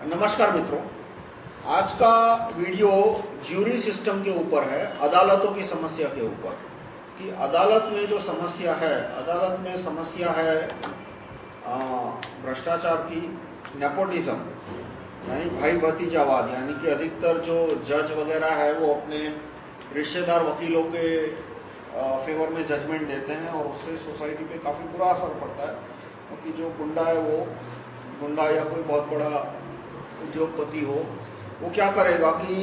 नमस्कार मित्रों, आज का वीडियो ज्यूरी सिस्टम के ऊपर है, अदालतों की समस्या के ऊपर। कि अदालत में जो समस्या है, अदालत में समस्या है भ्रष्टाचार की, नेपोटिज्म, यानी भाई भतीजावाद, यानी कि अधिकतर जो जज वगैरह है, वो अपने रिश्तेदार वकीलों के फेवर में जजमेंट देते हैं और उससे सोसाइटी पे काफ़ी बुरा असर पड़ता है, क्योंकि जो गुंडा है वो, गुंडा या कोई बहुत बड़ा उद्योगपति हो, वो क्या करेगा कि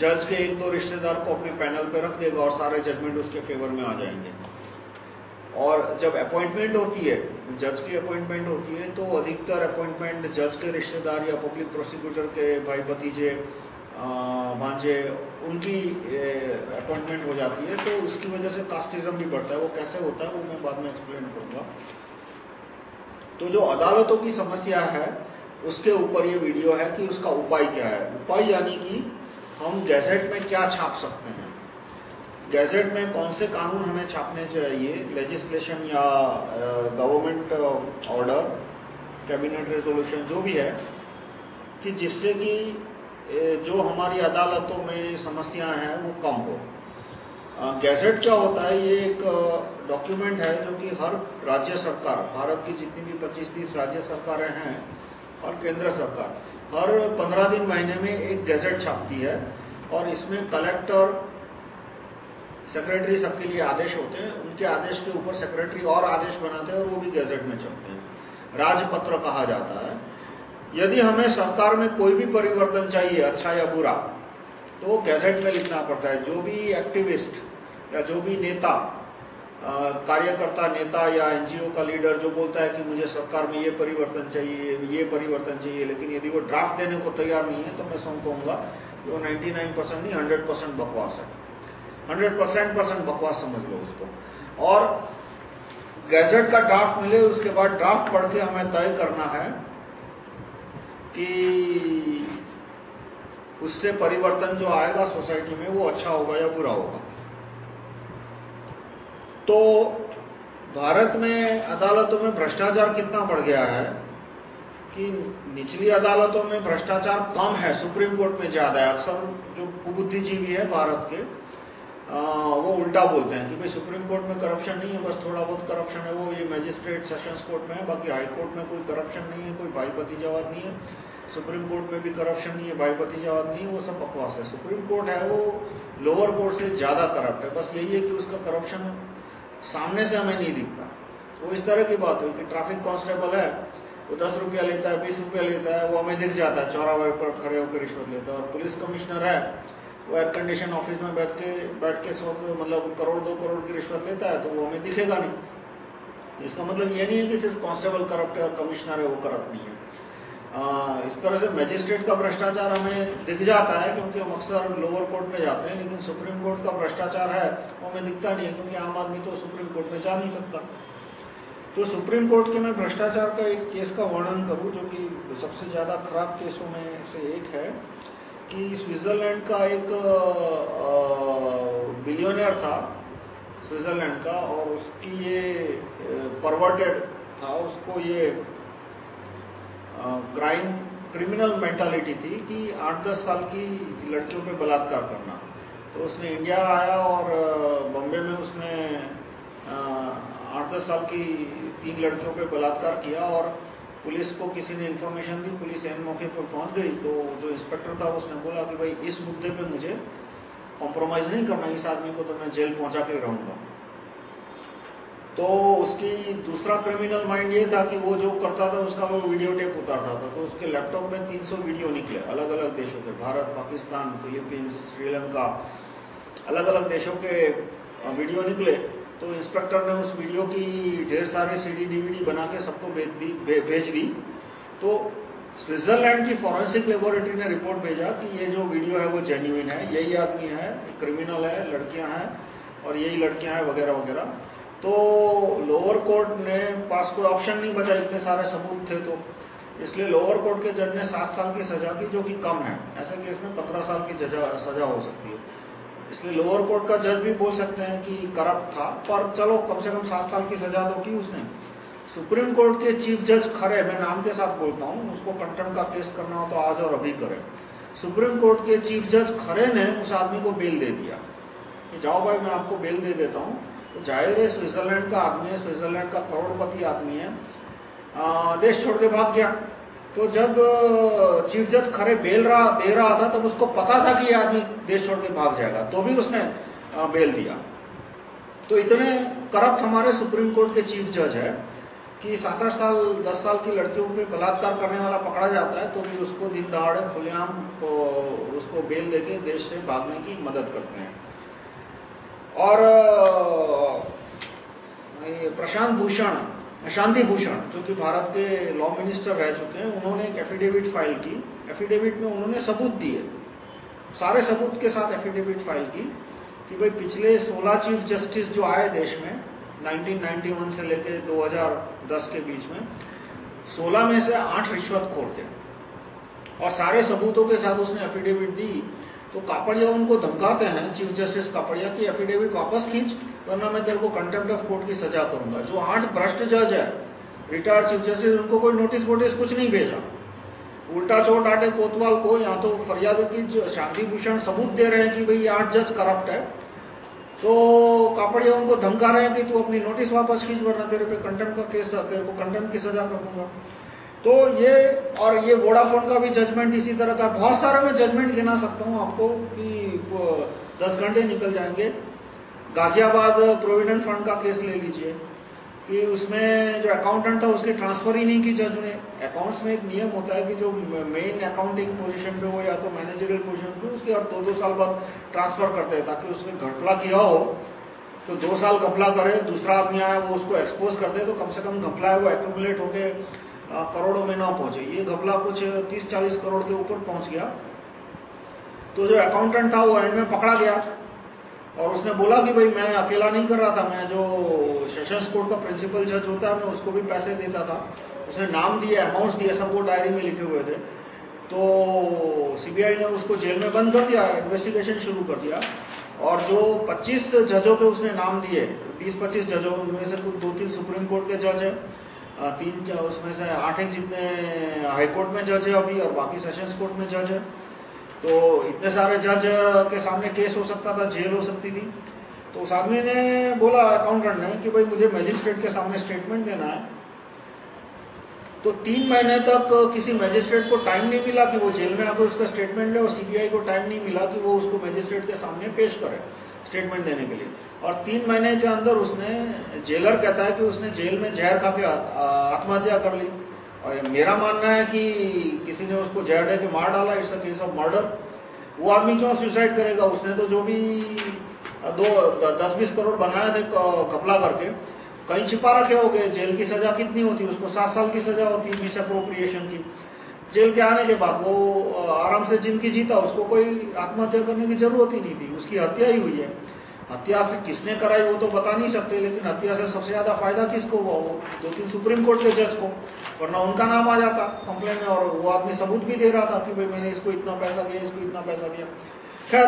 जज के एक दो रिश्तेदार को अपने पैनल पे रख देगा और सारे जजमेंट उसके फेवर में आ जाएँगे। और जब अपॉइंटमेंट होती है जज की अपॉइंटमेंट होती है तो अधिकतर अपॉइंटमेंट जज के रिश्तेदार या पब्लिक प्रोसिक्यूटर के भाई भतीजे भांजे, उनकी अपॉइंटमेंट हो जाती है। तो उसकी वजह से कास्टिज्म भी बढ़ता है। वो कैसे होता है, वो मैं बाद में एक्सप्लेन करूँगा। तो जो अदालतों की समस्या है उसके ऊपर ये वीडियो है कि उसका उपाय क्या है। उपाय यानी कि हम गैजेट में क्या छाप सकते हैं? गैजेट में कौन से कानून हमें छापने चाहिए? लेजिस्लेशन या गवर्नमेंट ऑर्डर कैबिनेट रेजोल्यूशन जो भी है, कि जिससे कि जो हमारी अदालतों में समस्याएँ हैं, वो कम हो। गैजेट क्या होता है? ये एक डॉक्यूमेंट है जो कि हर राज्य सरकार, भारत की जितनी भी 25-30 राज्य सरकारें हैं और केंद्र सरकार। हर 15 दिन महीने में एक गैजेट छापती है और इसमें कलेक्टर सेक्रेटरी सबके लिए आदेश होते हैं। उनके आदेश के ऊपर सेक्रेटरी और आदेश बनाते हैं और वो भी गैजेट में छपते हैं। राजपत्र कहा जाता है। यदि हमें सरकार में कोई भी परिवर्तन चाहिए अच्छा या बुरा तो गैजेट में लिखना पड़ता है। जो भी एक्टिविस्ट या जो भी नेता कार्यकर्ता, नेता या एनजीओ का लीडर जो बोलता है कि मुझे सरकार में ये परिवर्तन चाहिए, ये परिवर्तन चाहिए, लेकिन यदि वो ड्राफ्ट देने को तैयार नहीं है तो मैं सौ कहूँगा वो 99 परसेंट नहीं 100 परसेंट बकवास है। 100 परसेंट परसेंट बकवास समझ लो उसको। और गैजेट का ड्राफ्ट मिले, उसके बाद ड्राफ्ट पढ़ के हमें तय करना है कि उससे परिवर्तन जो आएगा सोसाइटी में, वो अच्छा होगा या बुरा होगा। तो भारत में अदालतों में भ्रष्टाचार कितना बढ़ गया है कि निचली अदालतों में भ्रष्टाचार कम है सुप्रीम कोर्ट में ज़्यादा है। अक्सर जो कुबुद्धिजीवी है भारत के आ, वो उल्टा बोलते हैं कि भाई सुप्रीम कोर्ट में करप्शन नहीं है बस थोड़ा बहुत करप्शन है वो ये मैजिस्ट्रेट सेशंस कोर्ट में है बाकी हाई कोर्ट में कोई करप्शन नहीं है कोई भाई भतीजावाद नहीं है। सुप्रीम कोर्ट में भी करप्शन नहीं है भाई भतीजावाद नहीं है वो सब बकवास है। सुप्रीम कोर्ट है वो लोअर कोर्ट से ज़्यादा करप्ट है। बस यही है कि उसका करप्शन सामने से हमें नहीं दिखता। वो इस तरह की बात हुई कि ट्रैफ़िक कांस्टेबल है, वो दस रुपया लेता है, बीस रुपया लेता है, वो हमें दिख जाता है। चौराहे पर खड़े होकर रिश्वत लेता है और पुलिस कमिश्नर है, वो एयर कंडीशन ऑफ़िस में बैठ के बैठ के सौ मतलब करोड़, दो करोड़ की रिश्वत लेता है तो वो हमें दिखेगा नहीं। इसका मतलब ये नहीं है कि सिर्फ़ कांस्टेबल करप्ट है और कमिश्नर है, वो करप्ट नहीं है। आ, इस तरह से मैजिस्ट्रेट का भ्रष्टाचार हमें दिख जाता है क्योंकि हम अक्सर लोअर कोर्ट में जाते हैं लेकिन सुप्रीम कोर्ट का भ्रष्टाचार है वो हमें दिखता नहीं है क्योंकि आम आदमी तो सुप्रीम कोर्ट में जा नहीं सकता। तो सुप्रीम कोर्ट के मैं भ्रष्टाचार का एक केस का वर्णन करूँ जो कि सबसे ज़्यादा खराब केसों में से एक है कि स्विट्जरलैंड का एक बिलियनियर था स्विट्जरलैंड का और उसकी ये परवर्टेड था उसको ये क्राइम क्रिमिनल मेंटालिटी थी कि आठ दस साल की लड़कियों पे बलात्कार करना। तो उसने इंडिया आया और बॉम्बे में उसने आठ दस साल की तीन लड़कियों पे बलात्कार किया और पुलिस को किसी ने इन्फॉर्मेशन दी, पुलिस एन मौके पर पहुँच गई। तो जो इंस्पेक्टर था, उसने बोला कि भाई, इस मुद्दे पे मुझे कॉम्प्रोमाइज नहीं करना, इस आदमी को तो मैं जेल पहुँचा के रहूँगा। तो उसकी दूसरा क्रिमिनल माइंड ये था कि वो जो करता था, उसका वो वीडियो टेप उतारता था। तो उसके लैपटॉप में 300 वीडियो निकले अलग अलग देशों के, भारत, पाकिस्तान, फिलीपींस, श्रीलंका अलग अलग देशों के वीडियो निकले। तो इंस्पेक्टर ने उस वीडियो की ढेर सारे सीडी डीवीडी बना के सबको भेज दी भेज दी। तो स्विट्जरलैंड की फॉरेंसिक लेबोरेटरी ने रिपोर्ट भेजा कि ये जो वीडियो है वो जेन्यून है, यही आदमी है क्रिमिनल है, लड़कियाँ हैं और यही लड़कियाँ हैं, वगैरह वगैरह। तो लोअर कोर्ट ने पास कोई ऑप्शन नहीं बचा, इतने सारे सबूत थे तो। इसलिए लोअर कोर्ट के जज ने सात साल की सजा की, जो कि कम है। ऐसे केस में पंद्रह साल की सजा हो सकती है। इसलिए लोअर कोर्ट का जज भी बोल सकते हैं कि करप्ट था, पर चलो, कम से कम सात साल की सजा तो की उसने। सुप्रीम कोर्ट के चीफ जज खरे मैं नाम के साथ बोलता हूँ, उसको कंटेम्प्ट का केस करना हो तो आज और अभी करे। सुप्रीम कोर्ट के चीफ जज खरे ने उस आदमी को बेल दे दिया। कि जाओ भाई, मैं आपको बेल दे देता हूँ। तो ज़ाहिर है स्विट्जरलैंड का आदमी है स्विट्जरलैंड का करोड़पति आदमी है। आ, देश छोड़ के भाग गया। तो जब चीफ जज खरे बेल रहा दे रहा था तब उसको पता था कि ये आदमी देश छोड़ के भाग जाएगा। तो भी उसने बेल दिया। तो इतने करप्ट हमारे सुप्रीम कोर्ट के चीफ जज है कि सात आठ साल दस साल की लड़कियों पे बलात्कार करने वाला पकड़ा जाता है तो भी उसको दिन दहाड़े खुलेआम उसको बेल देके देश से भागने की मदद करते हैं। और प्रशांत भूषण, शांति भूषण जो कि भारत के लॉ मिनिस्टर रह चुके हैं, उन्होंने एक एफिडेविट फ़ाइल की। एफिडेविट में उन्होंने सबूत दिए। सारे सबूत के साथ एफिडेविट फ़ाइल की कि भाई पिछले 16 चीफ जस्टिस जो आए देश में 1991 से लेकर 2010 के बीच में 16 में से 8 रिश्वतखोर थे। और सारे सबूतों के साथ उसने एफिडेविट दी। तो कापड़िया उनको धमकाते हैं चीफ जस्टिस कापड़िया की एफिडेविट वापस खींच, वरना मैं तेरे को कंटेम्प्ट ऑफ़ कोर्ट की सजा करूँगा जो आठ भ्रष्ट जज है रिटायर्ड चीफ जस्टिस उनको कोई नोटिस वोटिस कुछ नहीं भेजा। उल्टा चोट आटे कोतवाल को या तो फरियाद की शांति भूषण सबूत दे रहे हैं कि भाई आठ जज करप्ट है तो कापड़िया उनको धमका रहे हैं कि तू अपनी नोटिस वापस खींच, वरना तेरे पे कंटेम्प्ट का केस, तेरे को कंटेम्प्ट की सजा कर दूँगा तो ये, और ये वोडाफोन का भी जजमेंट इसी तरह का बहुत सारा मैं जजमेंट गिना सकता हूँ आपको कि दस घंटे निकल जाएँगे। गाजियाबाद प्रोविडेंट फंड का केस ले लीजिए, कि उसमें जो अकाउंटेंट था, उसकी ट्रांसफ़र ही नहीं की जज ने। अकाउंट्स में एक नियम होता है कि जो मेन अकाउंटिंग पोजीशन पे हो या तो मैनेजरियल पोजीशन पे, उसके और दो दो साल बाद ट्रांसफ़र करते हैं, ताकि उसने घपला किया हो तो दो साल घपला करे, दूसरा आदमी आया, वो उसको एक्सपोज कर दे तो कम से कम घपला है, वो एक्यूमुलेट होके करोड़ों में ना पहुँचे। ये घपला कुछ तीस चालीस करोड़ के ऊपर पहुँच गया। तो जो अकाउंटेंट था, वो एंड में पकड़ा गया और उसने बोला कि भाई, मैं अकेला नहीं कर रहा था। मैं जो सेशंस कोर्ट का प्रिंसिपल जज होता है, मैं उसको भी पैसे देता था। उसने नाम दिए अमाउंट्स दिए सब वो डायरी में लिखे हुए थे। तो सीबीआई ने उसको जेल में बंद कर दिया इन्वेस्टिगेशन शुरू कर दिया। और जो 25 जजों के उसने नाम दिए 20-25 जजों उनमें से कुछ दो तीन सुप्रीम कोर्ट के जज है तीन उसमें से आठ एक जितने हाईकोर्ट में जज है अभी, और बाकी सेशंस कोर्ट में जज है। तो इतने सारे जज के सामने केस हो सकता था जेल हो सकती थी। तो उस आदमी ने बोला अकाउंटेंट ने कि भाई मुझे मजिस्ट्रेट के सामने स्टेटमेंट देना है। तो तीन महीने तक किसी मजिस्ट्रेट को टाइम नहीं मिला कि वो जेल में आकर उसका स्टेटमेंट ले और सीबीआई को टाइम नहीं मिला कि वो उसको मैजिस्ट्रेट के सामने पेश करे। स्टेटमेंट देने के लिए। और तीन महीने के अंदर उसने जेलर कहता है कि उसने जेल में जहर खा के आत्महत्या कर ली। और मेरा मानना है कि किसी ने उसको जहर दे के मार डाला, it's a case of murder. वो आदमी क्यों सुसाइड करेगा? उसने तो जो भी, दो दस बीस करोड़ बनाए थे कपला करके। कहीं छिपा रखे हो गए जेल की सजा कितनी होती? उसको सात साल की सजा होती मिस अप्रोप्रिएशन की। जेल के आने के बाद, वो आराम से ज़िंदगी जीता, उसको कोई आत्महत्या करने की ज़रूरत ही नहीं थी। उसकी हत्या ही हुई है। हत्या से किसने कराई वो तो बता नहीं सकते, लेकिन हत्या से सबसे ज़्यादा फ़ायदा किसको हुआ? वो दो तीन सुप्रीम कोर्ट के जज को। वरना उनका नाम आ जाता कंप्लेन में, और वो आदमी सबूत भी दे रहा था कि भाई मैंने इसको इतना पैसा दिया, इसको इतना पैसा दिया। खैर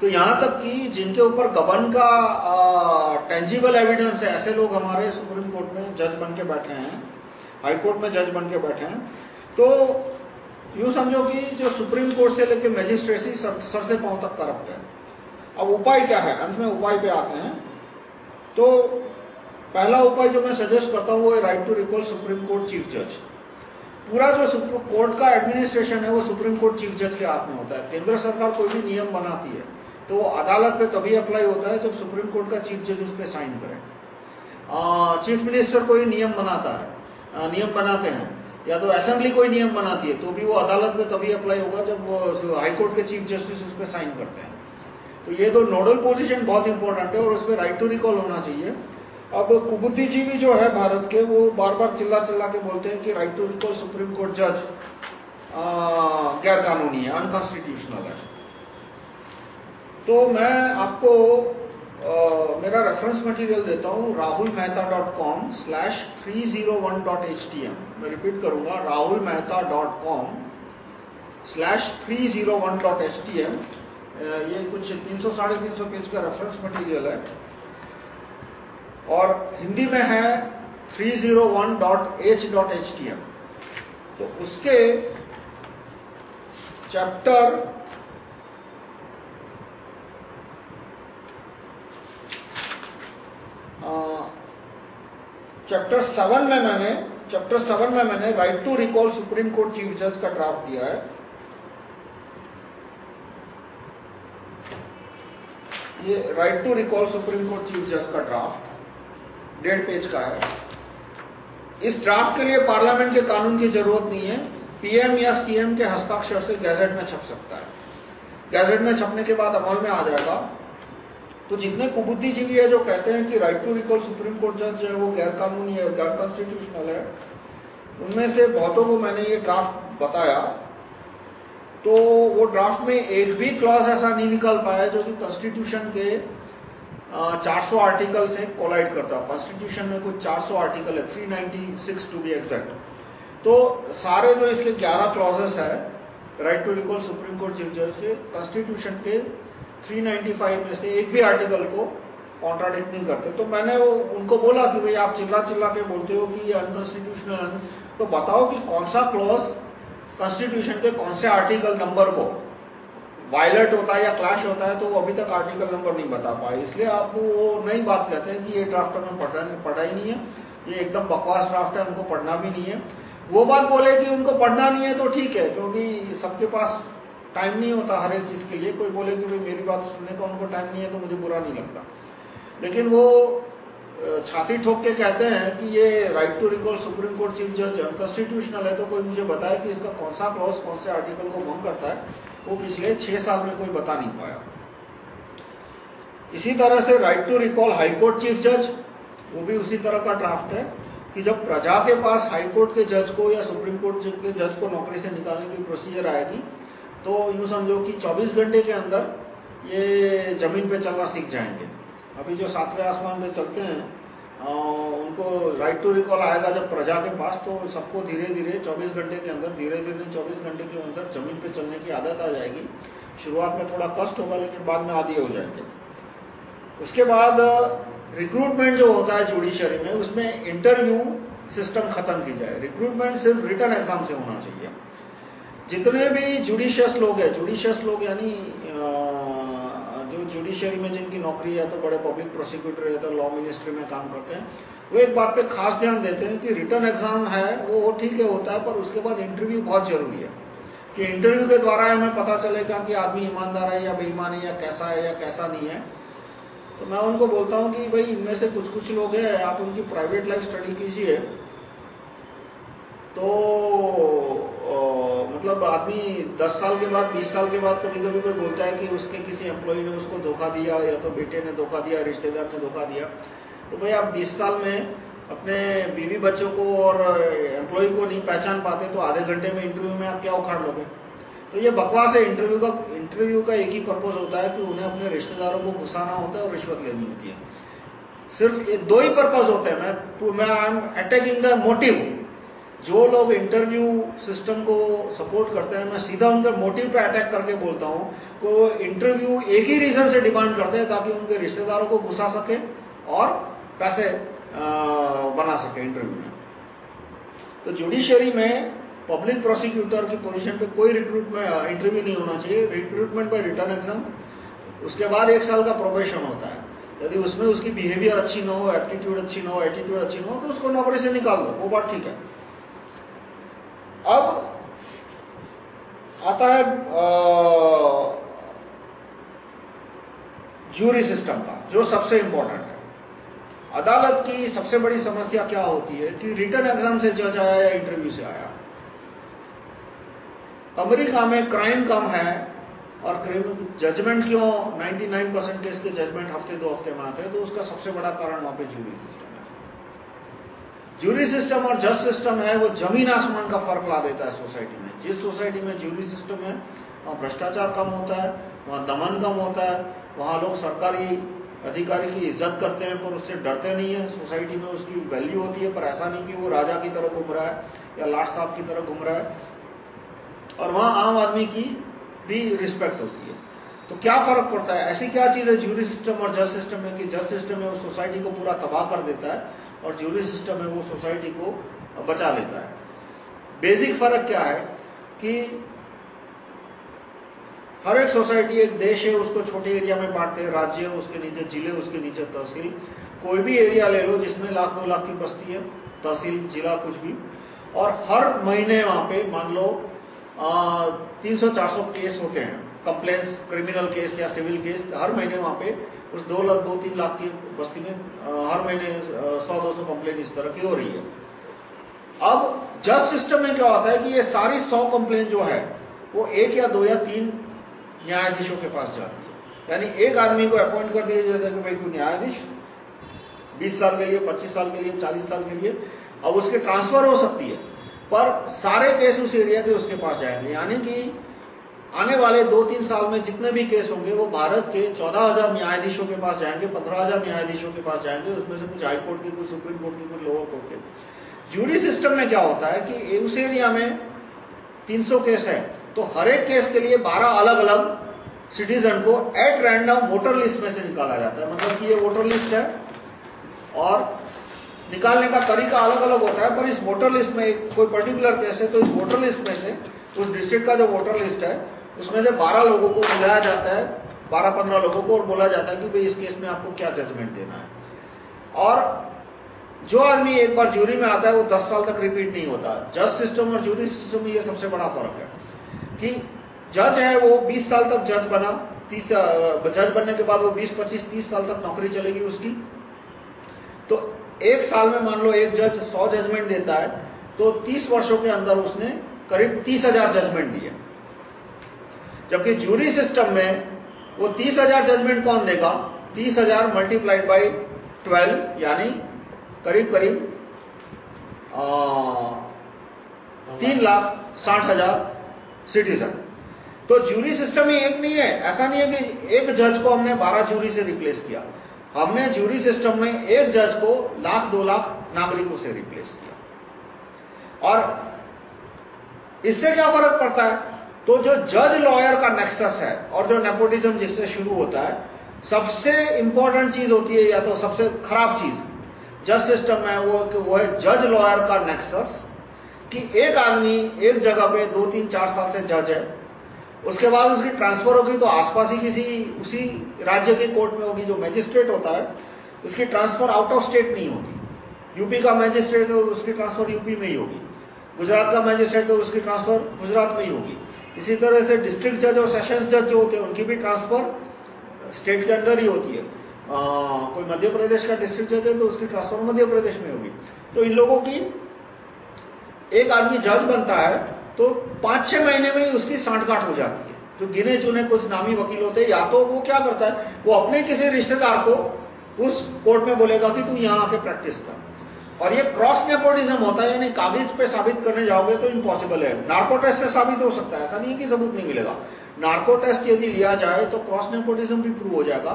तो यहाँ तक कि जिनके ऊपर गबन का टेंजिबल एविडेंस है, ऐसे लोग हमारे सुप्रीम कोर्ट में जज बन के बैठे हैं हाईकोर्ट में जज बन के बैठे हैं। तो यूँ समझो कि जो सुप्रीम कोर्ट से लेकर मैजिस्ट्रेसी सर, सर से पाँव तक करप्ट है अब उपाय क्या है? अंत में उपाय पे आते हैं। तो पहला उपाय जो मैं सजेस्ट करता हूँ वो है right to recall supreme court chief जज पूरा जो कोर्ट का एडमिनिस्ट्रेशन है वो सुप्रीम कोर्ट चीफ जज के हाथ में होता है। केंद्र सरकार कोई भी नियम बनाती है तो वो अदालत पे तभी अप्लाई होता है जब सुप्रीम कोर्ट का चीफ जज उस पर साइन करे। चीफ मिनिस्टर कोई नियम बनाता है नियम बनाते हैं। या तो असेंबली कोई नियम बनाती है तो भी वो अदालत में तभी अप्लाई होगा जब वो हाईकोर्ट के चीफ जस्टिस उस पर साइन करते हैं। तो ये तो नोडल पोजीशन बहुत इंपॉर्टेंट है और उस पर राइट टू रिकॉल होना चाहिए। अब कुबुद्धिजीवी जो है भारत के, वो बार बार चिल्ला चिल्ला के बोलते हैं कि right to recall supreme court जज गैर कानूनी है अनकॉन्स्टिट्यूशनल है। तो मैं आपको आ, मेरा रेफरेंस मटेरियल देता हूँ Rahul Mehta dot com slash three zero one dot H T M मैं रिपीट करूँगा Rahul Mehta dot com slash three zero one dot H T M ये कुछ तीन सौ साढ़े तीन सौ पेज का रेफरेंस मटेरियल है। और हिंदी में है 301.h.htm तो उसके चैप्टर चैप्टर सेवन में मैंने चैप्टर सेवन में मैंने right to recall supreme court chief जज का ड्राफ्ट दिया है। ये right to recall supreme court chief जज का ड्राफ्ट डेढ़ पेज का है। इस ड्राफ्ट के लिए पार्लियामेंट के कानून की ज़रूरत नहीं है। पीएम या सीएम के हस्ताक्षर से गैजेट में छप सकता है। गैजेट में छपने के बाद अमल में आ जाएगा। तो जितने कुबुद्धिजीवी है जो कहते हैं कि right to recall supreme court जज है, वो गैर कानूनी है गैर कॉन्स्टिट्यूशनल है, उनमें से बहुतों को मैंने ये ड्राफ्ट बताया। तो वो ड्राफ्ट में एक भी क्लॉज ऐसा नहीं निकल पाया जो कि कॉन्स्टिट्यूशन के 400 आर्टिकल से कोलाइड करता। कॉन्स्टिट्यूशन में कुछ 400 आर्टिकल है 396 टू बी एग्जैक्ट तो सारे जो इसके 11 क्लॉजेस है right to recall supreme court chief जज के कॉन्स्टिट्यूशन के 395 में से एक भी आर्टिकल को कॉन्ट्राडिक्ट नहीं करते। तो मैंने वो उनको बोला कि भाई आप चिल्ला चिल्ला के बोलते हो कि ये अनकॉन्स्टिट्यूशनल तो बताओ कि कौन सा क्लॉज कॉन्स्टिट्यूशन के कौन से आर्टिकल नंबर को वायलेट होता है या क्लैश होता है तो वो अभी तक आर्टिकल नंबर नहीं बता पाए। इसलिए आप वो नई बात कहते हैं कि ये ड्राफ्ट हमें पढ़ा, पढ़ा ही नहीं है। ये एकदम बकवास ड्राफ्ट है उनको पढ़ना भी नहीं है। वो बात बोले कि उनको पढ़ना नहीं है तो ठीक है क्योंकि सबके पास टाइम नहीं होता हर एक चीज़ के लिए। कोई बोले कि भाई मेरी बात सुनने का उनको टाइम नहीं है तो मुझे बुरा नहीं लगता। लेकिन वो छाती ठोक के कहते हैं कि ये right to recall supreme court chief जज अनकॉन्स्टिट्यूशनल है तो कोई मुझे बताए कि इसका कौन सा क्लॉज कौन से आर्टिकल को भंग करता है, वो पिछले छह साल में कोई बता नहीं पाया। इसी तरह से right to recall high court chief जज वो भी उसी तरह का ड्राफ्ट है कि जब प्रजा के पास हाईकोर्ट के जज को या सुप्रीम कोर्ट के जज को नौकरी से निकालने की प्रोसीजर आएगी तो यूँ समझो कि 24 घंटे के अंदर ये ज़मीन पे चलना सीख जाएँगे। अभी जो सातवें आसमान में चलते हैं आ, उनको राइट टू रिकॉल आएगा जब प्रजा के पास तो सबको धीरे धीरे 24 घंटे के अंदर धीरे धीरे 24 घंटे के अंदर ज़मीन पे चलने की आदत आ जाएगी। शुरुआत में थोड़ा कष्ट होगा लेकिन बाद में आदि हो जाएँगे। उसके बाद रिक्रूटमेंट जो होता है जुडिशरी में उसमें इंटरव्यू सिस्टम खत्म की जाए। रिक्रूटमेंट सिर्फ़ रिटर्न एग्ज़ाम से होना चाहिए। जितने भी जुडिशियस लोग हैं जुडिशियस लोग यानी जो जुडिशियरी में जिनकी नौकरी है तो बड़े पब्लिक प्रोसिक्यूटर है तो लॉ मिनिस्ट्री में काम करते हैं, वो एक बात पे खास ध्यान देते हैं कि रिटर्न एग्ज़ाम है, वो ठीक है, होता है, पर उसके बाद इंटरव्यू बहुत ज़रूरी है। कि इंटरव्यू के द्वारा हमें पता चलेगा कि आदमी ईमानदार है या बेईमान है या कैसा है, या कैसा नहीं है। तो मैं उनको बोलता हूँ कि भाई, इनमें से कुछ कुछ लोग हैं, आप उनकी प्राइवेट लाइफ स्टडी कीजिए। तो मतलब आदमी 10 साल के बाद 20 साल के बाद कभी कभी कोई बोलता है कि उसके किसी एम्प्लॉय ने उसको धोखा दिया या तो बेटे ने धोखा दिया, रिश्तेदार ने धोखा दिया। तो भाई आप 20 साल में अपने बीवी बच्चों को और एम्प्लॉय को नहीं पहचान पाते तो आधे घंटे में इंटरव्यू में आप क्या उखाड़ लोगे? तो ये बकवास है इंटरव्यू का इंटरव्यू का एक ही पर्पज होता है कि उन्हें अपने रिश्तेदारों को घुसाना होता है और रिश्वत लेनी होती है। सिर्फ़ ये दो ही पर्पज होते हैं। मैं I am attacking the motive जो लोग इंटरव्यू सिस्टम को सपोर्ट करते हैं, मैं सीधा उनके मोटिव पे अटैक करके बोलता हूँ को इंटरव्यू एक ही रीजन से डिमांड करते हैं ताकि उनके रिश्तेदारों को घुसा सके और पैसे बना सके इंटरव्यू में। तो जुडिशरी में पब्लिक प्रोसिक्यूटर की पोजीशन पे कोई रिक्रूटमेंट इंटरव्यू नहीं होना चाहिए। रिक्रूटमेंट बाय रिटर्न एग्ज़ाम उसके बाद एक साल का प्रोबेशन होता है। यदि उसमें उसकी बिहेवियर अच्छी ना हो एप्टीट्यूड अच्छी ना हो एटीट्यूड अच्छी ना हो तो उसको नौकरी से निकाल दो। वो बात ठीक है। अब आता है जूरी सिस्टम का, जो सबसे इंपॉर्टेंट है। अदालत की सबसे बड़ी समस्या क्या होती है कि रिटर्न एग्ज़ाम से जज आया या इंटरव्यू से आया? अमेरिका में क्राइम कम है और जजमेंट क्यों? 99 परसेंट केस के जजमेंट हफ़्ते दो हफ़्ते में आते हैं तो उसका सबसे बड़ा कारण वहाँ पे जूरी सिस्टम जूरी सिस्टम और जज सिस्टम है, वो ज़मीन आसमान का फ़र्क ला देता है सोसाइटी में। जिस सोसाइटी में जूरी सिस्टम है, वहाँ भ्रष्टाचार कम होता है, वहाँ दमन कम होता है, वहाँ लोग सरकारी अधिकारी की इज़्ज़त करते हैं, पर उससे डरते नहीं है। सोसाइटी में उसकी वैल्यू होती है, पर ऐसा नहीं कि वो राजा की तरह घूम रहा है या लाट साहब की तरह घूम रहा है। और वहाँ आम आदमी की भी रिस्पेक्ट होती है। तो क्या फ़र्क पड़ता है? ऐसी क्या चीज़ है जूरी सिस्टम और जज सिस्टम में कि जज सिस्टम है वो सोसाइटी को पूरा तबाह कर देता है? और ज्यूरी सिस्टम है, वो सोसाइटी को बचा लेता है। बेसिक फ़र्क क्या है कि हर एक सोसाइटी एक देश है, उसको छोटे एरिया में बांटते हैं, राज्य उसके नीचे ज़िले, उसके नीचे तहसील। कोई भी एरिया ले लो जिसमें लाख दो लाख की बस्ती है, तहसील, जिला, कुछ भी। और हर महीने वहाँ पे मान लो तीन सौ केस होते हैं। कंप्लेन्स क्रिमिनल केस या सिविल केस हर महीने वहाँ पे उस दो लाख, दो तीन लाख की बस्ती में हर महीने सौ, दो सौ कंप्लेन इस तरह की हो रही है। अब जज सिस्टम में क्या होता है कि ये सारी सौ कंप्लेन जो है, वो एक या दो या तीन न्यायाधीशों के पास जाती है। यानी एक आदमी को अपॉइंट कर दिया जाता है कि भाई तू न्यायाधीश 20 साल के लिए 25 साल के लिए 40 साल के लिए, अब उसके ट्रांसफ़र हो सकती है। पर सारे केस उस एरिया के उसके पास जाएँगे। यानी कि आने वाले दो तीन साल में जितने भी केस होंगे, वो भारत के चौदह हज़ार न्यायाधीशों के पास जाएँगे, पंद्रह हज़ार न्यायाधीशों के पास जाएँगे, उसमें से कुछ हाई कोर्ट के, कुछ सुप्रीम कोर्ट के, कुछ लोअर कोर्ट के। जूरी सिस्टम में क्या होता है कि उस एरिया में 300 केस है तो हर एक केस के लिए 12 अलग अलग सिटीजन को एट रैंडम वोटर लिस्ट में से निकाला जाता है। मतलब कि ये वोटर लिस्ट है और निकालने का तरीका अलग अलग होता है, पर इस वोटर लिस्ट में कोई पर्टिकुलर केस है तो इस वोटर लिस्ट में से उस डिस्ट्रिक्ट का जो वोटर लिस्ट है उसमें से 12 लोगों को बुलाया जाता है 12-15 लोगों को और बोला जाता है कि भाई इस केस में आपको क्या जजमेंट देना है। और जो आदमी एक बार जूरी में आता है वो 10 साल तक रिपीट नहीं होता। जज सिस्टम और जूरी सिस्टम में ये सबसे बड़ा फ़र्क है कि जज है वो 20 साल तक जज बना 30 जज बनने के बाद वो 20 25 30 साल तक नौकरी चलेगी उसकी। तो एक साल में मान लो एक जज 100 जजमेंट देता है तो 30 वर्षों के अंदर उसने करीब 30,000 जजमेंट दिए। जबकि जूरी सिस्टम में वो 30,000 जजमेंट कौन देगा? 30,000 मल्टीप्लाइड बाई 12 यानी करीब करीब तीन लाख साठ हज़ार सिटीजन तो जूरी सिस्टम ही एक नहीं है। ऐसा नहीं है कि एक जज को हमने 12 जूरी से रिप्लेस किया। हमने जूरी सिस्टम में एक जज को लाख दो लाख नागरिकों से रिप्लेस किया। और इससे क्या फ़र्क पड़ता है? तो जो जज लॉयर का नेक्सस है और जो नेपोटिज्म जिससे शुरू होता है, सबसे इंपॉर्टेंट चीज़ होती है या तो सबसे खराब चीज़। जज सिस्टम में वो वो है जज लॉयर का नेक्सस कि एक आदमी एक जगह पे दो तीन चार साल से जज है। उसके बाद उसकी ट्रांसफ़र होगी तो आसपास ही किसी, उसी राज्य के कोर्ट में होगी जो मैजिस्ट्रेट होता है, उसकी ट्रांसफ़र आउट ऑफ़ स्टेट नहीं होगी यूपी का मैजिस्ट्रेट है उसकी ट्रांसफ़र यूपी में ही होगी। गुजरात का मैजिस्ट्रेट है उसकी ट्रांसफ़र गुजरात में ही होगी। इसी तरह से डिस्ट्रिक्ट जज और सेशंस जज जो होते हैं उनकी भी ट्रांसफ़र स्टेट के अंदर ही होती है। आ, कोई मध्य प्रदेश का डिस्ट्रिक्ट जज है तो उसकी ट्रांसफ़र मध्य प्रदेश में होगी। तो इन लोगों की एक आदमी जज बनता है तो पाँच छह महीने में ही उसकी सांठगांठ हो जाती है। जो गिने चुने कुछ नामी वकील होते हैं या तो वो क्या करता है वो अपने किसी रिश्तेदार को उस कोर्ट में बोलेगा कि तू यहाँ आके प्रैक्टिस कर। और ये क्रॉस नेपोटिज्म होता है, यानी कागज़ पे साबित करने जाओगे तो इम्पॉसिबल है। नार्को टेस्ट से साबित हो सकता है, ऐसा नहीं है कि सबूत नहीं मिलेगा। नार्को टेस्ट यदि लिया जाए तो क्रॉस नेपोटिज्म भी प्रूव हो जाएगा।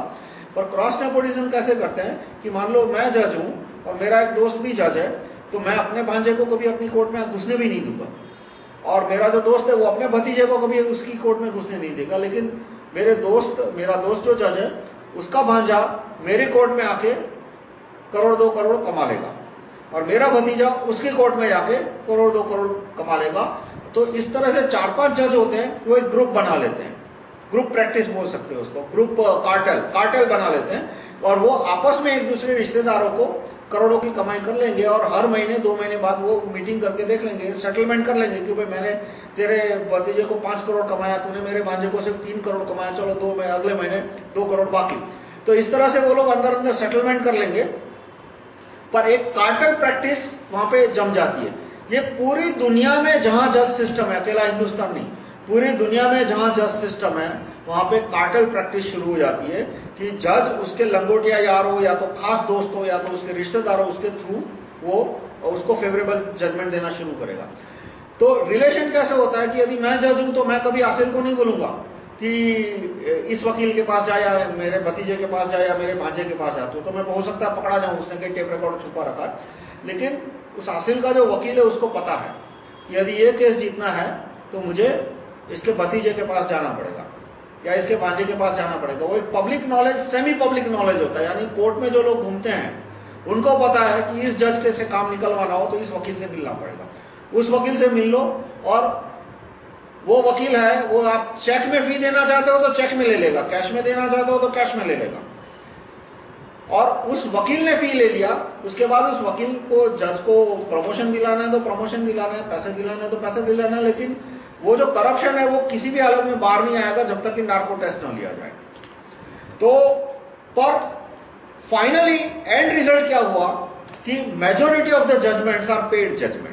पर क्रॉस नेपोटिज्म कैसे करते हैं कि मान लो मैं जज हूँ और मेरा एक दोस्त भी जज है तो मैं अपने भांजे को कभी अपनी कोर्ट में घुसने भी नहीं दूँगा। और मेरा जो दोस्त है वो अपने भतीजे को कभी उसकी कोर्ट में घुसने नहीं देगा। लेकिन मेरे दोस्त, मेरा दोस्त जो जज है, उसका भांजा मेरे कोर्ट में आके करोड़ दो करोड़ कमा लेगा। और मेरा भतीजा उसकी कोर्ट में जाके करोड़ दो करोड़ कमा लेगा। तो इस तरह से चार पाँच जज होते हैं, वो एक ग्रुप बना लेते हैं। ग्रुप प्रैक्टिस बोल सकते हैं उसको। ग्रुप कार्टेल कार्टेल बना लेते हैं। और वो आपस में एक दूसरे रिश्तेदारों को करोड़ों की कमाई कर लेंगे और हर महीने, दो महीने बाद वो मीटिंग करके देख लेंगे, सेटलमेंट कर लेंगे कि भाई मैंने तेरे भतीजे को पाँच करोड़ कमाया, तूने मेरे भांजे को सिर्फ़ तीन करोड़ कमाया, चलो दो महीने अगले महीने दो करोड़ बाकी। तो इस तरह से वो लोग अंदर अंदर सेटलमेंट कर लेंगे। पर एक कार्टल प्रैक्टिस वहाँ पे जम जाती है। ये पूरी दुनिया में जहाँ जज सिस्टम है, अकेला हिंदुस्तान नहीं, पूरी दुनिया में जहाँ जज सिस्टम है, वहाँ पे कार्टल प्रैक्टिस शुरू हो जाती है कि जज उसके लंगोटिया यार हो, या तो खास दोस्त हो, या तो उसके रिश्तेदार हो, उसके थ्रू वो उसको फेवरेबल जजमेंट देना शुरू करेगा। तो रिलेशन कैसे होता है कि यदि मैं जज हूँ तो मैं कभी आसिल को नहीं बोलूँगा? कि इस वकील के पास जाए या मेरे भतीजे के पास जाए या मेरे भांजे के पास जाए तो मैं हो सकता है पकड़ा जाऊँ, उसने कहीं टेप रिकॉर्ड छुपा रखा है। लेकिन उस हासिल का जो वकील है, उसको पता है। यदि ये केस जीतना है तो मुझे इसके भतीजे के पास जाना पड़ेगा, या इसके भांजे के पास जाना पड़ेगा। वो एक public knowledge semi public knowledge होता है, यानी कोर्ट में जो लोग घूमते हैं, उनको पता है कि इस जज के से काम निकलवाना हो तो इस वकील से मिलना पड़ेगा। उस वकील से मिल लो, और वो वकील है, वो आप चेक में फ़ी देना चाहते हो तो चेक में ले लेगा कैश में देना चाहते हो तो कैश में ले लेगा। और उस वकील ने फ़ी ले लिया, उसके बाद उस वकील को जज को प्रमोशन दिलाना है तो प्रमोशन दिलाना है, पैसे दिलाना है तो पैसे दिलाना है, लेकिन वो जो करप्शन है वो किसी भी हालत में बाहर नहीं आएगा जब तक कि नार्को टेस्ट न लिया जाए। तो पर फाइनली एंड रिज़ल्ट क्या हुआ कि majority of the judgements are paid judgement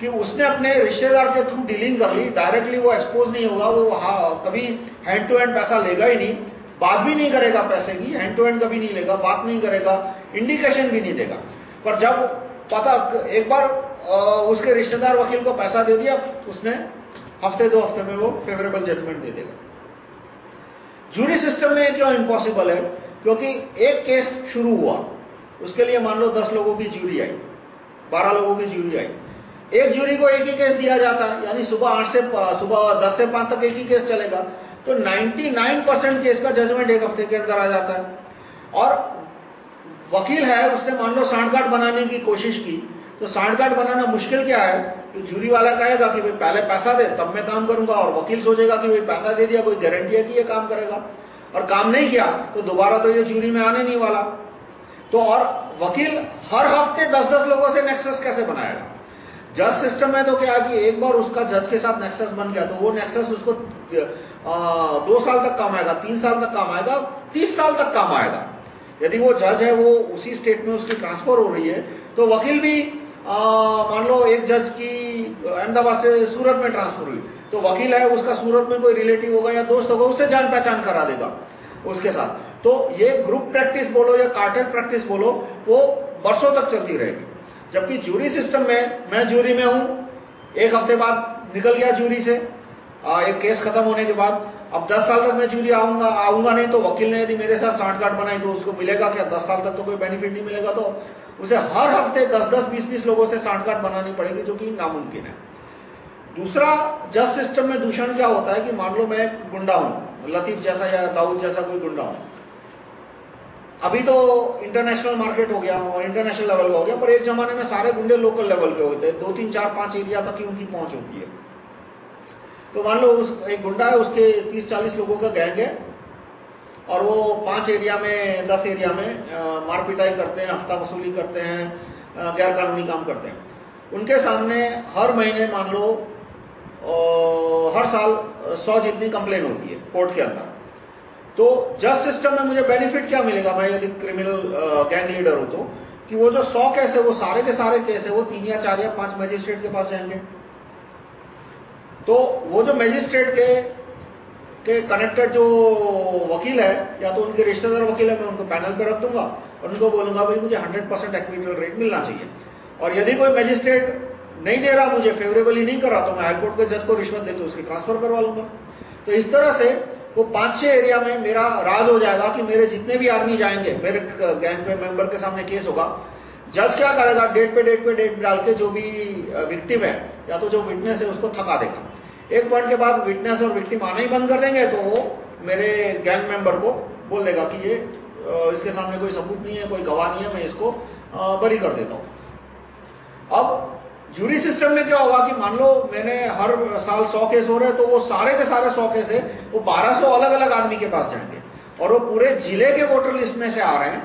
कि उसने अपने रिश्तेदार के थ्रू डीलिंग कर ली डायरेक्टली वो एक्सपोज नहीं होगा, वो कभी हैंड टू हैंड पैसा लेगा ही नहीं। बात भी नहीं करेगा पैसे की हैंड टू हैंड कभी नहीं लेगा, बात नहीं करेगा इंडिकेशन भी नहीं देगा। पर जब पता, एक बार उसके रिश्तेदार वकील को पैसा दे दिया, उसने हफ़्ते, दो हफ़्ते में वो फेवरेबल जजमेंट दे देगा। जूरी सिस्टम में क्यों इम्पॉसिबल है? क्योंकि एक केस शुरू हुआ, उसके लिए मान लो दस लोगों की जूरी आई, बारह लोगों की जूरी आई। एक जूरी को एक ही केस दिया जाता है, यानी सुबह आठ से सुबह दस से पाँच तक एक ही केस चलेगा। तो 99 परसेंट केस का जजमेंट एक हफ़्ते के अंदर आ जाता है। और वकील है, उसने मान लो सांठगांठ बनाने की कोशिश की तो सांठगांठ बनाना मुश्किल क्या है? तो जूरी वाला कहेगा कि भाई पहले पैसा दे, तब मैं काम करूँगा, और वकील सोचेगा कि भाई पैसा दे दिया, कोई गारंटी है कि ये काम करेगा। और काम नहीं किया तो दोबारा तो ये जूरी में आने नहीं वाला। तो और वकील हर हफ़्ते दस दस लोगों से नेक्सस कैसे बनाएगा? जज सिस्टम है तो क्या कि एक बार उसका जज के साथ नेक्सस बन गया तो वो नेक्सस उसको आ, दो साल तक काम आएगा तीन साल तक काम आएगा तीस साल तक काम आएगा। यदि वो जज है वो उसी स्टेट में उसकी ट्रांसफ़र हो रही है तो वकील भी मान लो एक जज की अहमदाबाद से सूरत में ट्रांसफ़र हुई तो वकील है उसका सूरत में कोई रिलेटिव होगा या दोस्त होगा उससे जान पहचान करा देगा उसके साथ। तो ये ग्रुप प्रैक्टिस बोलो या कार्टेल प्रैक्टिस बोलो वो बरसों तक चलती रहेगी। जबकि जूरी सिस्टम में मैं जूरी में हूँ। एक हफ़्ते बाद निकल गया जूरी से। आ, एक केस खत्म होने के बाद। अब 10 साल तक मैं जूरी आऊँगा आऊँगा नहीं तो वकील ने यदि मेरे साथ सांठगांठ बनाई तो उसको मिलेगा क्या? 10 साल तक तो कोई बेनिफिट नहीं मिलेगा तो। उसे हर हफ़्ते 10-10 20-20 लोगों से सांठगांठ बनानी पड़ेगी जो कि नामुमकिन है। दूसरा जज सिस्टम में दूषण क्या होता है कि मान लो मैं गुंडा हूँ लतीफ जैसा या दाऊद जैसा कोई गुंडा हूँ। अभी तो इंटरनेशनल मार्केट हो गया और इंटरनेशनल लेवल का हो गया, पर एक जमाने में सारे गुंडे लोकल लेवल के होते हैं। दो, तीन, चार, पाँच एरिया तक ही उनकी पहुँच होती है। तो मान लो उस, एक गुंडा है, उसके तीस, चालीस लोगों का गैंग है, और वो पाँच एरिया में, दस एरिया में मार पिटाई करते हैं, हफ़्ता वसूली करते हैं गैर कानूनी काम करते हैं। उनके सामने हर महीने मान लो हर साल सौ जितनी कंप्लेन होती है कोर्ट के अंदर। तो जज सिस्टम में मुझे बेनिफिट क्या मिलेगा? मैं यदि क्रिमिनल गैंग लीडर हूँ तो कि वो जो सौ केस है, वो सारे के सारे केस है, वो तीन या चार या पाँच मजिस्ट्रेट के पास जाएँगे। तो वो जो मजिस्ट्रेट के के कनेक्टेड जो वकील है, या तो उनके रिश्तेदार वकील है, मैं उनको पैनल पे रख दूँगा और उनको बोलूँगा, भाई, मुझे 100 परसेंट एक्विटल रेट मिलना चाहिए। और यदि कोई मजिस्ट्रेट नहीं दे रहा, मुझे फेवरेबली नहीं कर रहा तो मैं हाईकोर्ट के जज को रिश्वत दे तो उसकी ट्रांसफ़र करवा लूँगा। तो इस तरह से वो पाँच छह एरिया में मेरा राज हो जाएगा कि मेरे जितने भी आदमी जाएँगे, मेरे गैंग पे मेंबर के सामने केस होगा। जज क्या करेगा? डेट पे डेट पे डेट डाल के जो भी विक्टिम है, या तो जो विटनेस है उसको थका देगा। एक पॉइंट के बाद विटनेस और विक्टिम आना ही बंद कर देंगे तो वो मेरे गैंग मेंबर को बोल देगा कि ये इसके सामने कोई सबूत नहीं है, कोई गवाह नहीं है, मैं इसको बरी कर देता हूँ। अब जूरी सिस्टम में क्या होगा कि मान लो मैंने हर साल सौ केस हो रहे हैं तो वो सारे के सारे सौ केस है, वो 1200 अलग अलग आदमी के पास जाएँगे। और वो पूरे ज़िले के वोटर लिस्ट में से आ रहे हैं।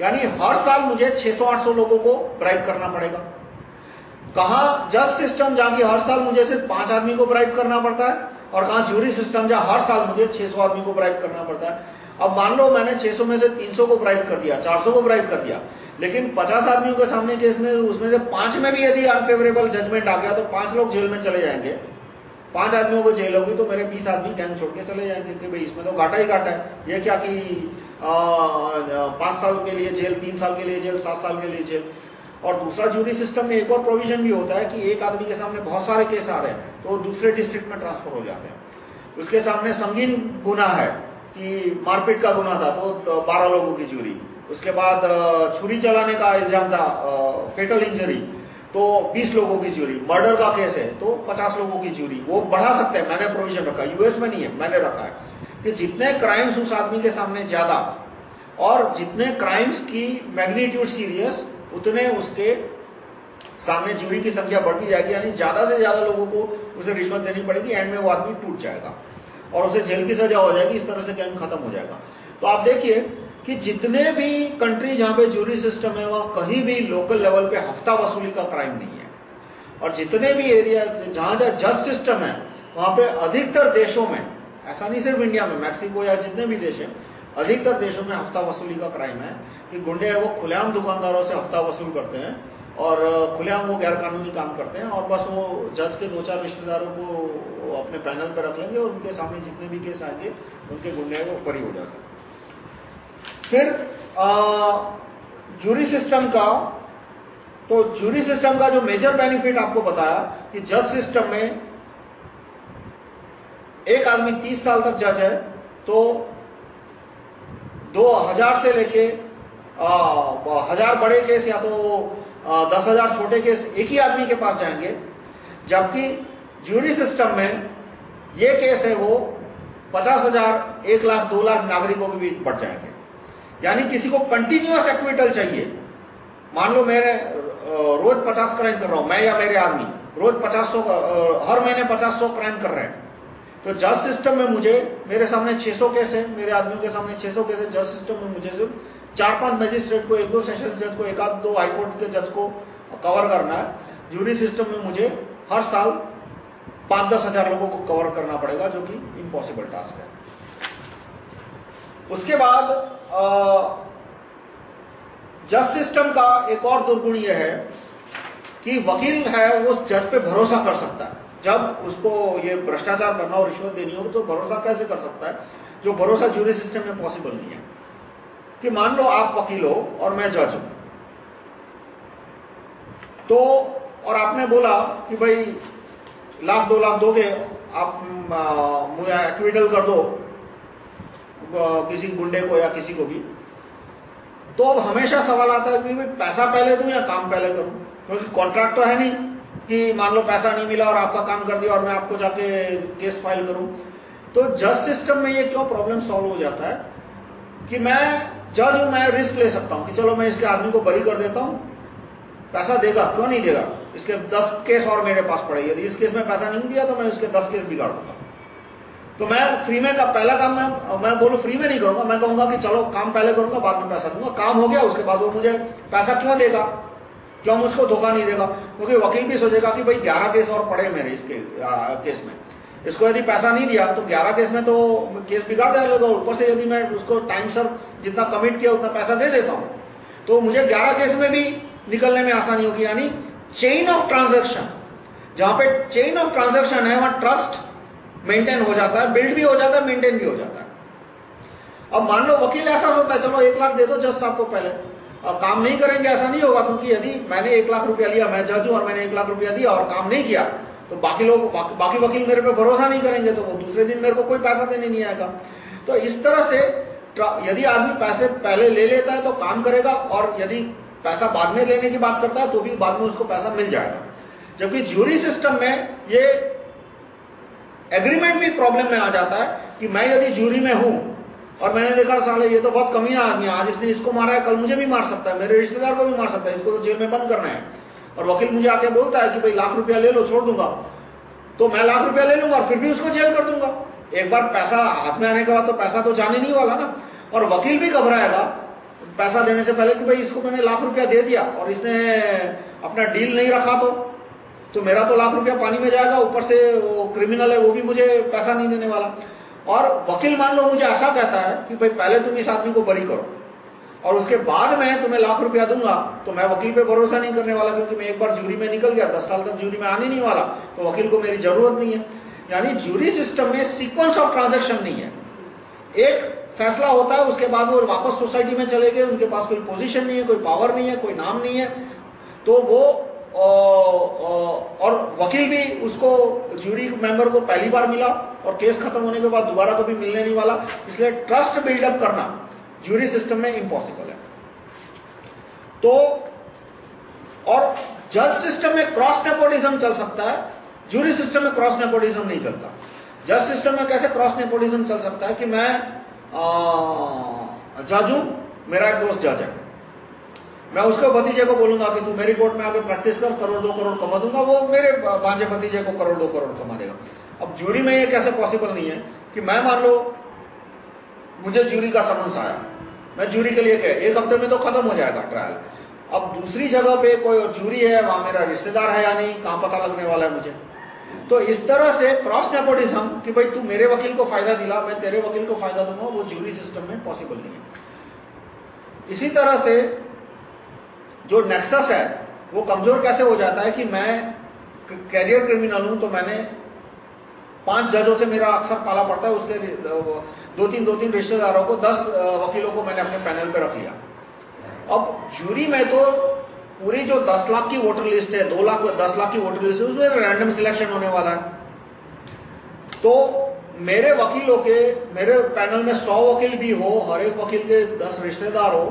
यानी हर साल मुझे 600-800 लोगों को ब्राइब करना पड़ेगा। कहा जज सिस्टम जहाँ हर साल मुझे सिर्फ़ पाँच आदमी को ब्राइब करना पड़ता है, और कहा जूरी सिस्टम जहाँ हर साल मुझे 600 आदमी को ब्राइब करना पड़ता है। अब मान लो मैंने 600 में से 300 को ब्राइब कर दिया 400 को ब्राइब कर दिया, लेकिन 50 आदमियों के सामने केस में, उसमें से पाँच में भी यदि अनफेवरेबल जजमेंट आ गया तो पाँच लोग जेल में चले जाएँगे। पाँच आदमियों को जेल होगी तो मेरे बीस आदमी गैंग छोड़ के चले जाएँगे कि भाई इसमें तो घाटा ही घाटा है। ये क्या कि पाँच साल के लिए जेल, तीन साल के लिए जेल, सात साल के लिए जेल। और दूसरा जूरी सिस्टम में एक और प्रोविज़न भी होता है कि एक आदमी के सामने बहुत सारे केस आ रहे हैं तो दूसरे डिस्ट्रिक्ट में ट्रांसफ़र हो जाते हैं। उसके सामने संगीन गुना है। कि मारपीट का गुना था तो बारह लोगों की जूरी उसके बाद छुरी चलाने का इल्ज़ाम था फेटल इंजरी तो 20 लोगों की जूरी मर्डर का केस है तो 50 लोगों की जूरी वो बढ़ा सकते हैं, मैंने प्रोविज़न रखा यूएस में नहीं है, मैंने रखा है। कि जितने क्राइम्स उस आदमी के सामने ज़्यादा, और जितने क्राइम्स की मैग्नीट्यूड सीरियस उतने उसके सामने जूरी की संख्या बढ़ती जाएगी, यानी ज़्यादा से ज़्यादा लोगों को उसे रिश्वत देनी पड़ेगी एंड में वो आदमी टूट जाएगा। और उसे जेल की सजा हो जाएगी, इस तरह से गैंग खत्म हो जाएगा। तो आप देखिए कि जितने भी कंट्री जहाँ पे जूरी सिस्टम है, वहाँ कहीं भी लोकल लेवल पे हफ़्ता वसूली का क्राइम नहीं है। और जितने भी एरिया जहाँ जहाँ जज सिस्टम है, वहाँ पे अधिकतर देशों में, ऐसा नहीं सिर्फ़ इंडिया में मैक्सिको या जितने भी देश हैं, अधिकतर देशों में हफ़्ता वसूली का क्राइम है कि गुंडे वो खुलेआम दुकानदारों से हफ़्ता वसूल करते हैं। और खुलेआम वो गैर कानूनी काम करते हैं और बस वो जज के दो चार रिश्तेदारों को अपने पैनल पर रख लेंगे और उनके सामने जितने भी केस आएँगे, उनके गुंडे वो बरी हो जाते हैं फिर जूरी सिस्टम का तो जूरी सिस्टम का जो मेजर बेनिफिट आपको बताया कि जज सिस्टम में एक आदमी 30 साल तक जज है तो 2000 से लेके हज़ार बड़े केस या तो दस हज़ार छोटे केस एक ही आदमी के पास जाएँगे, जबकि जूरी सिस्टम में ये केस है वो पचास हज़ार, एक लाख, दो लाख नागरिकों के बीच बढ़ जाएँगे। यानी किसी को कंटिन्यूस एक्विटल चाहिए। मान लो मेरे रोज पचास क्राइम कर रहा हूँ, मैं या मेरे आदमी, रोज पचास सौ हर महीने पचास सौ क्राइम कर रहे हैं। तो जज सिस्टम में मुझे, मेरे सामने 600 केस है, मेरे आदमियों के सामने 600 केस है जज सिस्टम में मुझे सिर्फ़ चार पाँच मजिस्ट्रेट को, एक दो सेशन जज को, एक आध दो हाईकोर्ट के जज को कवर करना है। ज्यूरी सिस्टम में मुझे हर साल पाँच दस हज़ार लोगों को कवर करना पड़ेगा, जो कि इम्पॉसिबल टास्क है। उसके बाद जज सिस्टम का एक और दुर्गुण यह है कि वकील है, वो जज पे भरोसा कर सकता है। जब उसको ये भ्रष्टाचार करना और रिश्वत देनी होगी तो भरोसा कैसे कर सकता है? जो भरोसा ज्यूरी सिस्टम में पॉसिबल नहीं है। कि मान लो आप वकील हो और मैं जज हूँ। तो और आपने बोला कि भाई, लाख दो लाख दोगे, आप मुझे एक्विटल कर दो किसी गुंडे को या किसी को भी। तो अब हमेशा सवाल आता है कि पैसा पहले दूँ या काम पहले करूँ? क्योंकि कॉन्ट्रैक्ट तो है नहीं कि मान लो पैसा नहीं मिला और आपका काम कर दिया और मैं आपको जाके केस फ़ाइल करूँ। तो जज सिस्टम में ये क्यों प्रॉब्लम सॉल्व हो जाता है? कि मैं जज हूँ मैं रिस्क ले सकता हूँ कि चलो मैं इसके आदमी को बरी कर देता हूँ, पैसा देगा, क्यों नहीं देगा? इसके दस केस और मेरे पास पड़े। यदि इस केस में पैसा नहीं दिया तो मैं उसके दस केस बिगाड़ दूँगा। तो मैं फ्री में का पहला काम मैं मैं बोलूँ फ्री में नहीं करूँगा। मैं कहूँगा कि चलो काम पहले करूँगा, बाद में पैसा दूँगा। काम हो गया, उसके बाद वो मुझे पैसा क्यों देगा? क्यों मुझको धोखा नहीं देगा? क्योंकि वकील भी सोचेगा कि भाई ग्यारह केस और पड़े मेरे इसके केस में। इसको यदि पैसा नहीं दिया तो ग्यारह केस में तो केस बिगाड़ देगा ऊपर से यदि मैं उसको टाइम सर जितना कमिट किया उतना पैसा दे देता हूँ। तो मुझे ग्यारह केस में भी निकलने में आसानी होगी। यानी चेन ऑफ़ ट्रांजेक्शन जहाँ पे चेन ऑफ़ ट्रांजेक्शन है, वहाँ ट्रस्ट मेंटेन हो जाता है बिल्ड भी हो जाता है मेंटेन भी हो जाता है। अब मान लो वकील ऐसा होता है, चलो एक लाख दे दो जज साहब को पहले। और काम नहीं करेंगे, ऐसा नहीं होगा, क्योंकि यदि मैंने एक लाख रुपया लिया, मैं जज हूँ और मैंने एक लाख रुपया दिया और काम नहीं किया तो बाकी लोग बाकी, वकील मेरे पे भरोसा नहीं करेंगे तो वो दूसरे दिन मेरे को कोई पैसा देने नहीं आएगा। तो इस तरह से यदि आदमी पैसे पहले ले लेता है तो काम करेगा और यदि पैसा बाद में लेने की बात करता है तो भी बाद में उसको पैसा मिल जाएगा। जबकि ज्यूरी सिस्टम में ये एग्रीमेंट भी प्रॉब्लम में आ जाता है कि मैं यदि ज्यूरी में हूँ और मैंने देखा साले ये तो बहुत कमीना आदमी है आज इसने इसको मारा है कल मुझे भी मार सकता है मेरे रिश्तेदार को भी मार सकता है इसको तो जेल में बंद करना है। और वकील मुझे आके बोलता है कि भाई लाख रुपया ले लो, छोड़ दूँगा। तो मैं लाख रुपया ले लूँगा और फिर भी उसको जेल कर दूँगा। एक बार पैसा हाथ में आने के बाद तो पैसा तो जाने नहीं वाला ना। और वकील भी घबराएगा। पैसा देने से पहले कि भाई इसको मैंने लाख रुपया दे दिया और इसने अपना डील नहीं रखा तो तो मेरा तो लाख रुपया पानी में जाएगा, ऊपर से वो क्रिमिनल है, वो भी मुझे पैसा नहीं देने वाला। और वकील मान लो मुझे ऐसा कहता है कि भाई पहले तुम इस आदमी को बरी करो। और उसके बाद में तुम्हें लाख रुपया दूँगा तो मैं वकील पे भरोसा नहीं करने वाला, क्योंकि मैं एक बार जूरी में निकल गया, दस साल तक ज्यूरी में आने नहीं वाला तो वकील को मेरी ज़रूरत नहीं है। यानी ज्यूरी सिस्टम में सीक्वेंस ऑफ़ ट्रांजेक्शन नहीं है। एक फैसला होता है, उसके बाद वो वापस सोसाइटी में चले गए, उनके पास कोई पोजीशन नहीं है, कोई पावर नहीं है, कोई नाम नहीं है। तो वो और वकील भी उसको ज्यूरी मेंबर को पहली बार मिला, और केस खत्म होने के बाद दोबारा कभी मिलने नहीं वाला। इसलिए ट्रस्ट बिल्डअप करना। ज्यूरी सिस्टम में इम्पॉसिबल है। तो और जज सिस्टम में क्रॉस नेपोटिज्म चल सकता है ज्यूरी सिस्टम में क्रॉस नेपोटिज्म नहीं चलता। जज सिस्टम में कैसे क्रॉस नेपोटिज्म चल सकता है कि मैं जज हूँ, मेरा एक दोस्त जज है। मैं उसके भतीजे को बोलूँगा कि तू मेरी कोर्ट में आके प्रैक्टिस कर, करोड़ दो करोड़ कमा दूँगा, वो मेरे भांजे भतीजे को करोड़ दो करोड़ कमा देगा। अब जूरी में ये कैसे पॉसिबल नहीं है कि मैं मान लो, मुझे जूरी का समन्स आया। मैं जूरी के लिए कह, एक हफ़्ते में तो खत्म हो जाएगा ट्रायल अब दूसरी जगह पे कोई और जूरी है, वहाँ मेरा रिश्तेदार है या नहीं, कहाँ पता लगने वाला है मुझे? तो इस तरह से क्रॉस नेपोटिज्म कि भाई तू मेरे वकील को फ़ायदा दिला, मैं तेरे वकील को फ़ायदा दूँगा, वो जूरी सिस्टम में पॉसिबल नहीं है. इसी तरह से जो नेक्सस है, वो कमज़ोर कैसे हो जाता है कि मैं कैरियर क्रिमिनल हूँ तो मैंने पाँच जजों से मेरा अक्सर पाला पड़ता है, उसके दो तीन दो तीन रिश्तेदारों को दस वकीलों को मैंने अपने पैनल पे रख लिया। अब जूरी में तो पूरी जो दस लाख की वोटर लिस्ट है, दो लाख, दस लाख की वोटर लिस्ट है, उसमें रैंडम सिलेक्शन होने वाला है। तो मेरे वकीलों के, मेरे पैनल में सौ वकील भी हो, हर एक वकील के दस रिश्तेदार हो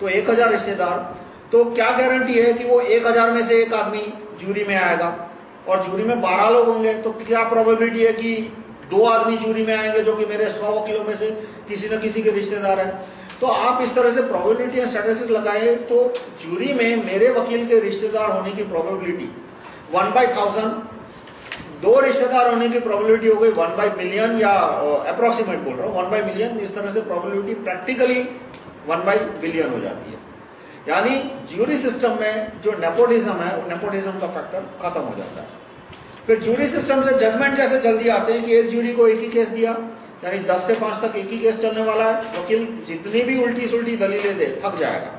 तो एक हज़ार रिश्तेदार तो क्या गारंटी है कि वो एक हज़ार में से एक आदमी जूरी में आएगा? और जूरी में बारह लोग होंगे तो क्या प्रोबेबिलिटी है कि दो आदमी जूरी में आएँगे जो कि मेरे सौ वकीलों में से किसी न किसी के रिश्तेदार हैं? तो आप इस तरह से प्रोबेबिलिटी या स्टैटिस्टिक लगाए तो जूरी में मेरे वकील के रिश्तेदार होने की प्रोबेबिलिटी वन बाई थाउज़ेंड दो रिश्तेदार होने की प्रोबेबिलिटी हो गई वन बाई मिलियन या अप्रोक्सीमेट बोल रहा हूँ वन बाई मिलियन इस तरह से probability practically one by billion हो जाती है। यानी ज्यूरी सिस्टम में जो नेपोटिज्म है नेपोटिज्म का फैक्टर खत्म हो जाता है। फिर ज्यूरी सिस्टम से जजमेंट कैसे जल्दी आते हैं कि एक ज्यूरी को एक ही केस दिया? यानी 10 से 5 तक एक ही केस चलने वाला है, वकील जितनी भी उल्टी सुल्टी दलीलें दे, थक जाएगा।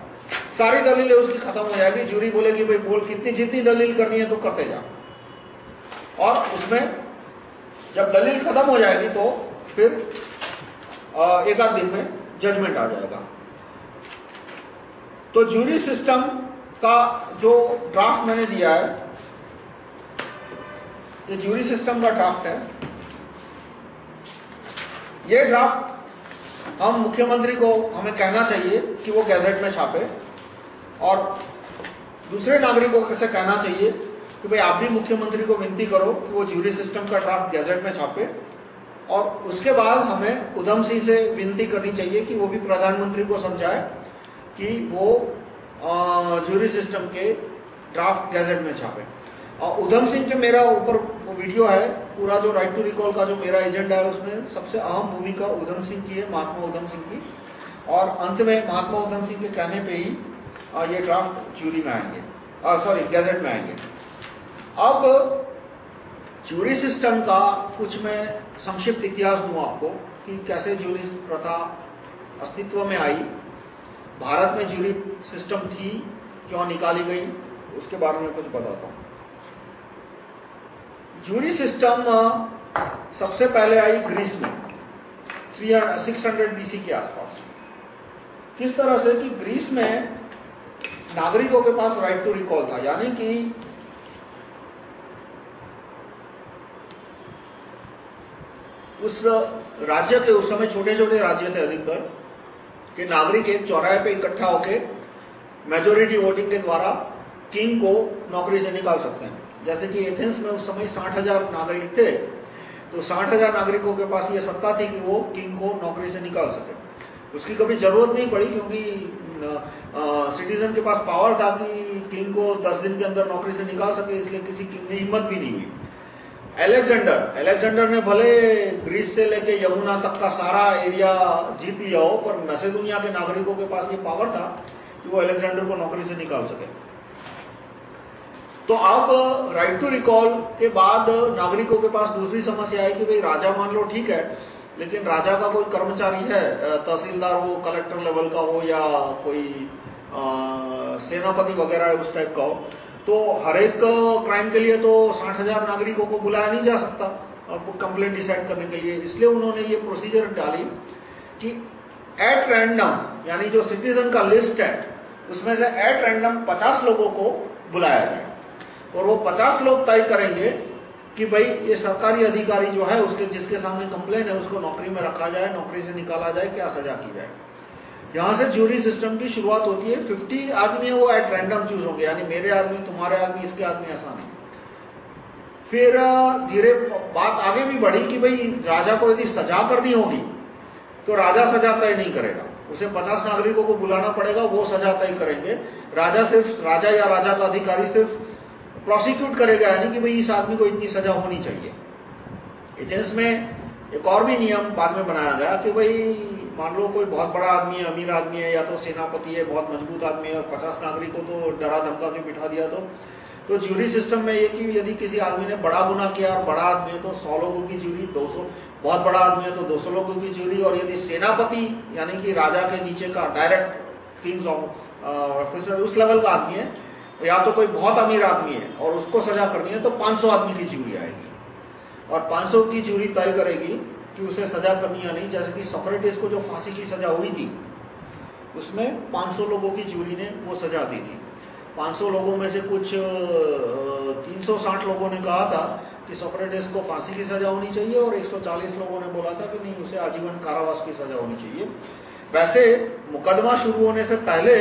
सारी दलीलें उसकी खत्म हो जाएगी ज्यूरी बोलेगी, भाई, बोल, कितनी जितनी दलील करनी है तो करते जा। और उसमें जब दलील खत्म हो जाएगी तो फिर एक आध दिन में जजमेंट आ जाएगा। तो जूरी सिस्टम का जो ड्राफ्ट मैंने दिया है, ये जूरी सिस्टम का ड्राफ्ट है। ये ड्राफ्ट हम मुख्यमंत्री को, हमें कहना चाहिए कि वो गैजेट में छापे और दूसरे नागरिकों से कहना चाहिए कि भाई आप भी मुख्यमंत्री को विनती करो कि वो जूरी सिस्टम का ड्राफ्ट गैजेट में छापे और उसके बाद हमें उधम सिंह से विनती करनी चाहिए कि वो भी प्रधानमंत्री को समझाए कि वो जूरी सिस्टम के ड्राफ्ट गैजेट में छापे। और उधम सिंह के मेरा ऊपर वीडियो है, पूरा जो राइट टू रिकॉल का जो मेरा एजेंडा है उसमें सबसे अहम भूमिका उधम सिंह की है, महात्मा उधम सिंह की। और अंत में महात्मा उधम सिंह के कहने पे ही ये ड्राफ्ट जूरी में आएँगे। सॉरी गैजेट में आएँगे। अब जूरी सिस्टम का कुछ मैं संक्षिप्त इतिहास दूँ आपको कि कैसे जूरी प्रथा अस्तित्व में आई। भारत में जूरी सिस्टम थी, क्यों निकाली गई, उसके बारे में कुछ बताता हूँ। जूरी सिस्टम सबसे पहले आई ग्रीस में 600 बीसी के आसपास। किस तरह से कि ग्रीस में नागरिकों के पास राइट टू रिकॉल था, यानी कि उस राज्य के, उस समय छोटे छोटे राज्य थे अधिकतर कि नागरिक एक चौराहे पे इकट्ठा होकर मेजोरिटी वोटिंग के द्वारा किंग को नौकरी से निकाल सकते हैं। जैसे कि एथेंस में उस समय साठ हज़ार नागरिक थे तो साठ हज़ार नागरिकों के पास ये सत्ता थी कि वो किंग को नौकरी से निकाल सके। उसकी कभी ज़रूरत नहीं पड़ी क्योंकि सिटीजन के पास पावर था कि किंग को दस दिन के अंदर नौकरी से निकाल सके, इसलिए किसी किंग ने हिम्मत भी नहीं हुई। अलेक्जेंडर अलेक्जेंडर ने भले ग्रीस से लेके यमुना तक का सारा एरिया जीत लिया हो पर मैसेडोनिया के नागरिकों के पास ये पावर था कि वो अलेक्जेंडर को नौकरी से निकाल सके। तो अब राइट टू रिकॉल के बाद नागरिकों के पास दूसरी समस्या है कि भाई राजा मान लो ठीक है, लेकिन राजा का कोई कर्मचारी है तहसीलदार हो कलेक्टर लेवल का हो, या कोई सेनापति वगैरह उस टाइप का हो तो हर एक क्राइम के लिए तो साठ हज़ार नागरिकों को बुलाया नहीं जा सकता कंप्लेंट डिसाइड करने के लिए। इसलिए उन्होंने ये प्रोसीजर डाली कि एट रैंडम यानी जो सिटीजन का लिस्ट है, उसमें से एट रैंडम 50 लोगों को बुलाया जाए। और वो 50 लोग तय करेंगे कि भाई ये सरकारी अधिकारी जो है, उसके जिसके सामने कंप्लेन है, उसको नौकरी में रखा जाए, नौकरी से निकाला जाए, क्या सजा की जाए। यहाँ से जूरी सिस्टम की शुरुआत होती है। 50 आदमी है, वो एट रैंडम चूज़ होंगे। यानी मेरे आदमी, तुम्हारे आदमी, इसके आदमी ऐसा नहीं फिर धीरे, बात आगे भी बढ़ी कि भाई, राजा को यदि सजा करनी होगी तो राजा सजा तय नहीं करेगा। उसे 50 नागरिकों को बुलाना पड़ेगा, वो सजा तय करेंगे। राजा सिर्फ़, राजा या राजा का अधिकारी सिर्फ़ प्रोसिक्यूट करेगा, यानी कि भाई, इस आदमी को इतनी सजा होनी चाहिए। एथेंस में एक और भी नियम बाद में बनाया गया कि भाई मान लो कोई बहुत बड़ा आदमी है, अमीर आदमी है, या तो सेनापति है, बहुत मज़बूत आदमी है और पचास नागरिकों को डरा धमका के बिठा दिया तो। तो ज्यूरी सिस्टम में ये कि यदि किसी आदमी ने बड़ा गुना किया और बड़ा आदमी है तो सौ लोगों की ज्यूरी दो सौ, बहुत बड़ा आदमी है तो दो सौ लोगों की ज्यूरी और यदि सेनापति, यानी कि राजा के नीचे का डायरेक्ट किंग्स ऑफिसर उस लेवल का आदमी है, या तो कोई बहुत अमीर आदमी है और उसको सजा करनी है तो 500 आदमी की ज्यूरी आएगी। और 500 की ज्यूरी तय करेगी कि उसे सजा करनी या नहीं, जैसे कि सोक्रेटिस को जो फांसी की सजा हुई थी, उसमें 500 लोगों की जूरी ने वो सजा दी थी। 500 लोगों में से कुछ 360 लोगों ने कहा था कि सोक्रेटिस को फांसी की सजा होनी चाहिए और 140 लोगों ने बोला था कि नहीं, उसे आजीवन कारावास की सजा होनी चाहिए। वैसे, मुकदमा शुरू होने से पहले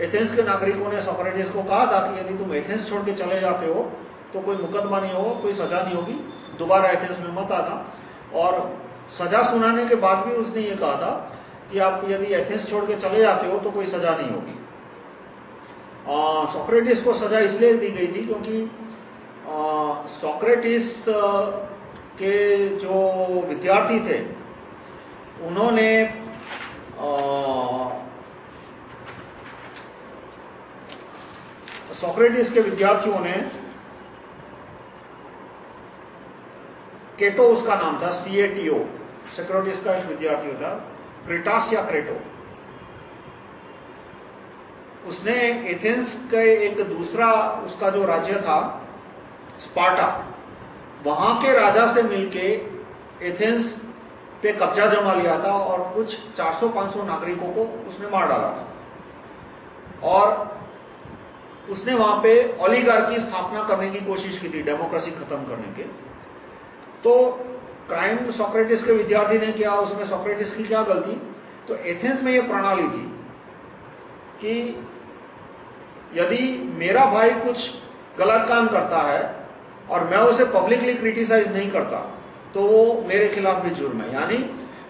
एथेंस के नागरिकों ने सोक्रेटिस को कहा था कि यदि तुम एथेंस छोड़ के चले जाते हो तो कोई मुकदमा नहीं होगा, कोई सजा नहीं होगी। दोबारा एथेंस में मत आना। और सजा सुनाने के बाद भी उसने ये कहा था कि आप यदि एथेंस छोड़ के चले जाते हो तो कोई सजा नहीं होगी। सोक्रेटिस को सजा इसलिए दी गई थी क्योंकि सोक्रेटिस के जो विद्यार्थी थे, उन्होंने सोक्रेटिस के विद्यार्थियों ने केटो उसका नाम था सी ए टी ओ सिक्योरिटीज का एक विद्यार्थी था क्रेटास या क्रेटो उसने एथेंस के एक दूसरा, उसका जो राज्य था स्पार्टा वहाँ के राजा से मिलके एथेंस पे कब्जा जमा लिया था और कुछ 400-500 नागरिकों को उसने मार डाला था। और उसने वहाँ पे ओलिगार की स्थापना करने की कोशिश की थी डेमोक्रेसी खत्म करने के। तो क्राइम सोक्रेटिस के विद्यार्थी ने किया, उसमें सोक्रेटिस की क्या गलती? तो एथेंस में यह प्रणाली थी कि यदि मेरा भाई कुछ गलत काम करता है और मैं उसे पब्लिकली क्रिटिसाइज नहीं करता तो वो मेरे खिलाफ भी जुर्म है। यानी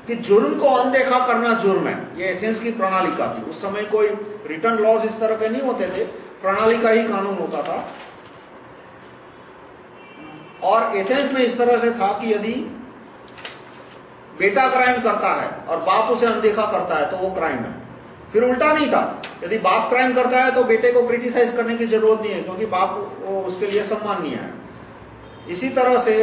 कि जुर्म को अनदेखा करना जुर्म है। ये एथेंस की प्रणाली का थी। उस समय कोई रिटर्न लॉज इस तरह के नहीं होते थे। प्रणाली का ही कानून होता था। और एथेंस में इस तरह से था कि यदि बेटा क्राइम करता है और बाप उसे अनदेखा करता है तो वो क्राइम है। फिर उल्टा नहीं था। यदि बाप क्राइम करता है तो बेटे को क्रिटिसाइज करने की ज़रूरत नहीं है, क्योंकि बाप उसके लिए सम्माननीय है। इसी तरह से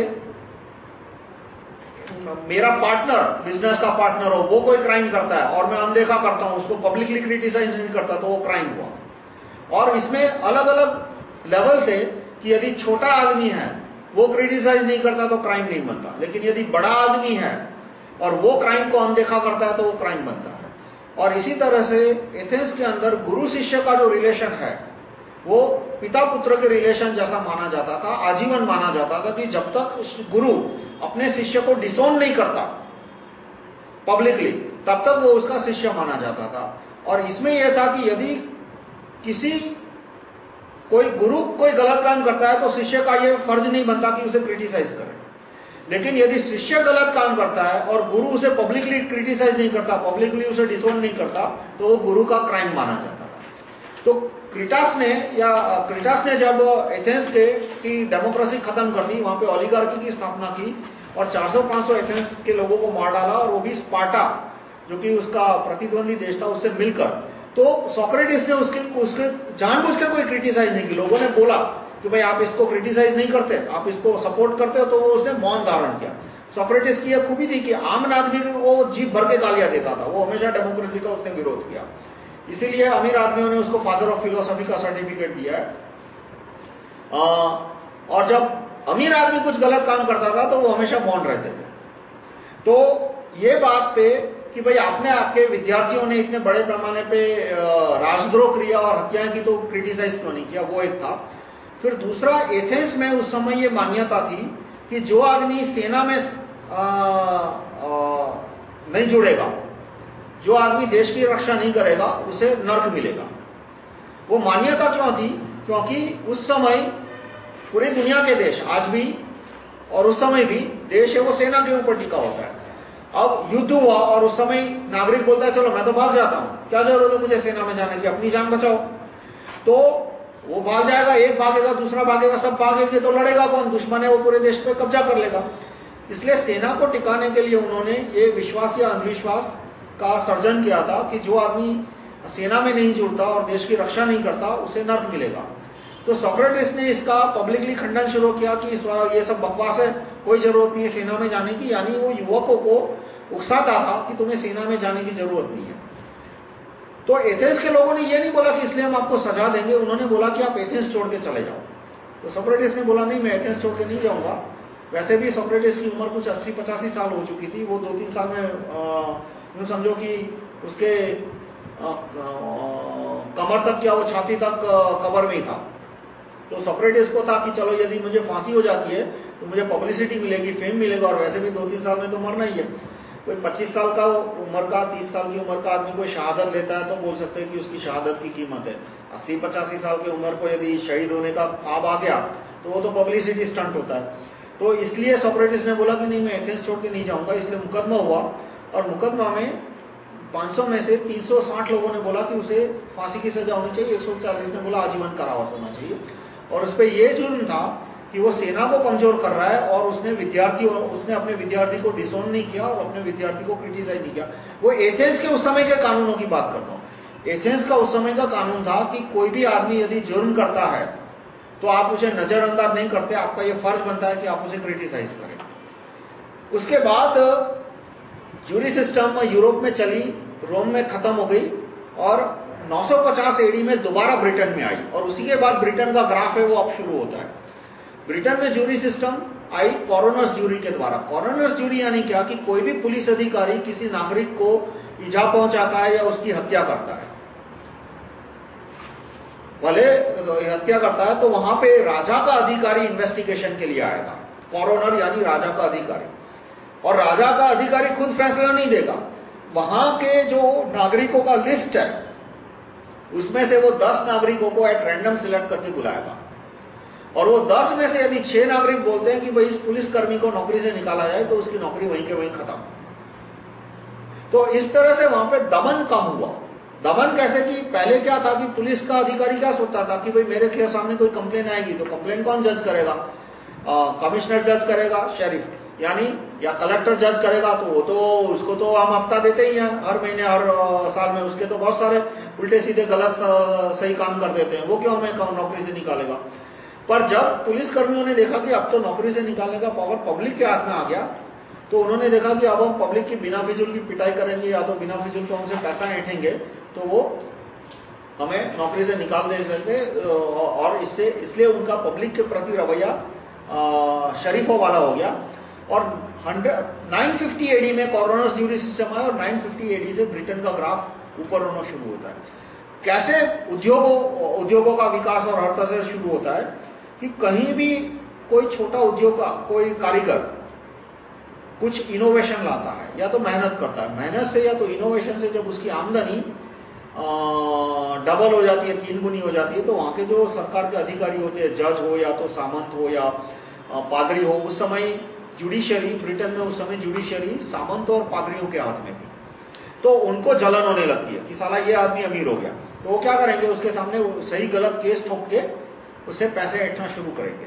मेरा पार्टनर बिज़नेस का पार्टनर हो, वो कोई क्राइम करता है, और मैं अनदेखा करता हूँ, उसको पब्लिकली क्रिटिसाइज नहीं करता तो वो क्राइम हुआ। और इसमें अलग अलग लेवल से कि यदि छोटा आदमी है, वो क्रिटिसाइज नहीं करता तो क्राइम नहीं बनता। लेकिन यदि बड़ा आदमी है और वो क्राइम को अनदेखा करता है तो वो क्राइम बनता है। और इसी तरह से एथेंस के अंदर गुरु शिष्य का जो रिलेशन है, वो पिता पुत्र के रिलेशन जैसा माना जाता था, आजीवन माना जाता था कि जब तक उस गुरु अपने शिष्य को डिसोन नहीं करता पब्लिकली तब तक वो उसका शिष्य माना जाता था। और इसमें यह था कि यदि किसी कोई गुरु कोई गलत काम करता है तो शिष्य का यह फ़र्ज़ नहीं बनता कि उसे क्रिटिसाइज करे। लेकिन यदि शिष्य गलत काम करता है और गुरु उसे पब्लिकली क्रिटिसाइज नहीं करता पब्लिकली उसे डिसोन नहीं करता तो वो गुरु का क्राइम माना जाता था। तो क्रिटास ने या, क्रिटास ने जब एथेंस के की डेमोक्रेसी खत्म कर दी, वहाँ पे ओलिगार्की की स्थापना की और 400-500 एथेंस के लोगों को मार डाला और वो भी स्पार्टा, जो कि उसका प्रतिद्वंदी देश था, उससे मिलकर तो सोक्रेटिस ने उसके उसके जानबूझ के कोई क्रिटिसाइज नहीं की। लोगों ने बोला कि भाई आप इसको क्रिटिसाइज नहीं करते आप इसको सपोर्ट करते हो तो वो उसने मौन धारण किया। सोक्रेटिस की यह खूबी थी कि आम आदमी भी वो जीप भर के गालियाँ देता था वो हमेशा डेमोक्रेसी का उसने विरोध किया। इसीलिए अमीर आदमियों ने उसको फादर ऑफ़ फिलोसफी का सर्टिफिकेट दिया है। आ, और जब अमीर आदमी कुछ गलत काम करता था तो वो हमेशा मौन रहते थे। तो ये बात पे कि भाई आपने आपके विद्यार्थियों ने इतने बड़े पैमाने पे राजद्रोह किया और हत्याएँ की तो क्रिटिसाइज क्यों नहीं किया? वो एक था। फिर दूसरा एथेंस में उस समय ये मान्यता थी कि जो आदमी सेना में आ, आ, नहीं जुड़ेगा जो आदमी देश की रक्षा नहीं करेगा उसे नर्क मिलेगा। वो मान्यता क्यों थी? क्योंकि उस समय पूरी दुनिया के देश आज भी और उस समय भी देश है वो सेना के ऊपर टिका होता है। अब युद्ध हुआ और उस समय नागरिक बोलता है चलो मैं तो भाग जाता हूँ। क्या ज़रूरत है मुझे सेना में जाने की? अपनी जान बचाओ। तो वो भाग जाएगा, एक भागेगा, दूसरा भागेगा, सब भागेंगे तो लड़ेगा कौन? दुश्मन है वो पूरे देश पे कब्जा कर लेगा। इसलिए सेना को टिकाने के लिए उन्होंने ये विश्वास या अंधविश्वास का सर्जन किया था कि जो आदमी सेना में नहीं जुड़ता और देश की रक्षा नहीं करता, उसे नर्क मिलेगा। तो सोक्रेटिस ने इसका पब्लिकली खंडन शुरू किया कि इस ये सब बकवास है, कोई ज़रूरत नहीं है सेना में जाने की। यानी वो युवकों को उकसाता था कि तुम्हें सेना में जाने की ज़रूरत नहीं है। तो एथेंस के लोगों ने ये नहीं बोला कि इसलिए हम आपको सजा देंगे उन्होंने बोला कि आप एथेंस छोड़ के चले जाओ। तो सोक्रेटिस ने बोला नहीं मैं एथेंस छोड़ के नहीं जाऊँगा। वैसे भी सोक्रेटिस की उम्र कुछ अस्सी पचासी साल हो चुकी थी। वो दो तीन साल में यूँ समझो कि उसके आ, आ, कमर तक क्या वो छाती तक कबर में ही था। तो सोक्रेटिस को था कि चलो यदि मुझे फांसी हो जाती है तो मुझे पब्लिसिटी मिलेगी फेम मिलेगा और वैसे भी दो तीन साल में तो मरना ही है। कोई 25 साल का उम्र का 30 साल की उम्र का आदमी कोई शहादत लेता है तो बोल सकते हैं कि उसकी शहादत की कीमत है। अस्सी, पचासी साल की उम्र को यदि शहीद होने का ख्वाब आ गया तो वो तो पब्लिसिटी स्टंट होता है। तो इसलिए सोक्रेटिस ने बोला कि नहीं, मैं एथेंस छोड़ के नहीं जाऊँगा, इसलिए मुकदमा हुआ। और मुकदमा में 500 में से 360 लोगों ने बोला कि उसे फांसी की सजा होनी चाहिए। 140 ने बोला, आजीवन कारावास होना चाहिए। और उस पर यह जुर्म था कि वो सेना को कमज़ोर कर रहा है और उसने विद्यार्थी उसने अपने विद्यार्थी को डिसोन नहीं किया और अपने विद्यार्थी को क्रिटिसाइज नहीं किया। वो एथेंस के उस समय के कानूनों की बात करता हूँ। एथेंस का उस समय का कानून था कि कोई भी आदमी यदि जुर्म करता है तो आप उसे नजरअंदाज नहीं करते, आपका ये फ़र्ज़ बनता है कि आप उसे क्रिटिसाइज करें। उसके बाद जूरी सिस्टम यूरोप में चली, रोम में खत्म हो गई और 950 एडी में दोबारा ब्रिटेन में आई और उसी के बाद ब्रिटेन का ग्राफ है, वो अब शुरू होता है। ब्रिटेन में जूरी सिस्टम आई कॉरोनर्स जूरी के द्वारा। कॉरोनर्स जूरी यानी क्या? कि कोई भी पुलिस अधिकारी किसी नागरिक को इजा पहुंचाता है या उसकी हत्या करता है। भले हत्या करता है तो वहाँ पे राजा का अधिकारी इन्वेस्टिगेशन के लिए आएगा। कॉरोनर यानी राजा का अधिकारी। और राजा का अधिकारी खुद फैसला नहीं देगा। वहाँ के जो नागरिकों का लिस्ट है, उसमें से वो 10 नागरिकों को एट रैंडम सिलेक्ट करके बुलाएगा। और वो 10 में से यदि छह नागरिक बोलते हैं कि भाई इस पुलिसकर्मी को नौकरी से निकाला जाए तो उसकी नौकरी वहीं के वहीं खत्म। तो इस तरह से वहाँ पे दमन कम हुआ। दमन कैसे कि पहले क्या था कि पुलिस का अधिकारी क्या सोचता था कि भाई मेरे के सामने कोई कंप्लेन आएगी तो कंप्लेन कौन जज करेगा? कमिश्नर जज करेगा शेरिफ यानी, या कलेक्टर जज करेगा तो वो तो उसको तो हम हफ़्ता देते ही हैं, हर महीने, हर साल में उसके तो बहुत सारे उल्टे सीधे गलत सही काम कर देते हैं। वो क्यों हमें नौकरी से निकालेगा? पर जब पुलिस कर्मियों ने देखा कि अब तो नौकरी से निकालने का पावर पब्लिक के हाथ में आ गया तो उन्होंने देखा कि अब हम पब्लिक की बिना फिजुल की पिटाई करेंगे या तो बिना फिजुल को हमसे पैसा ऐठेंगे तो वो हमें नौकरी से निकाल दे सकते और इससे, इसलिए उनका पब्लिक के प्रति रवैया शरीफों वाला हो गया। और 950 एडी में कॉरोनस ड्यूटी सिस्टम आया और 950 एडी से ब्रिटेन का ग्राफ ऊपर होना शुरू होता है। कैसे उद्योगों उद्योगों का विकास और हर तरह से शुरू होता है? कि कहीं भी कोई छोटा उद्योग का, कोई कारीगर कुछ इनोवेशन लाता है, या तो मेहनत करता है। मेहनत से या तो इनोवेशन से जब उसकी आमदनी डबल हो जाती है, तीन गुनी हो जाती है तो वहाँ के जो सरकार के अधिकारी होते हैं जज हो या तो सामंत हो या पादरी हो, उस समय जुडिशियरी ब्रिटेन में उस समय जुडिशियरी सामंत और पादरियों के हाथ में थी। तो उनको जलन होने लगती है कि साला ये आदमी अमीर हो गया। तो वो क्या करेंगे, उसके सामने सही गलत केस ठोक के उससे पैसे ऐठना शुरू करेंगे।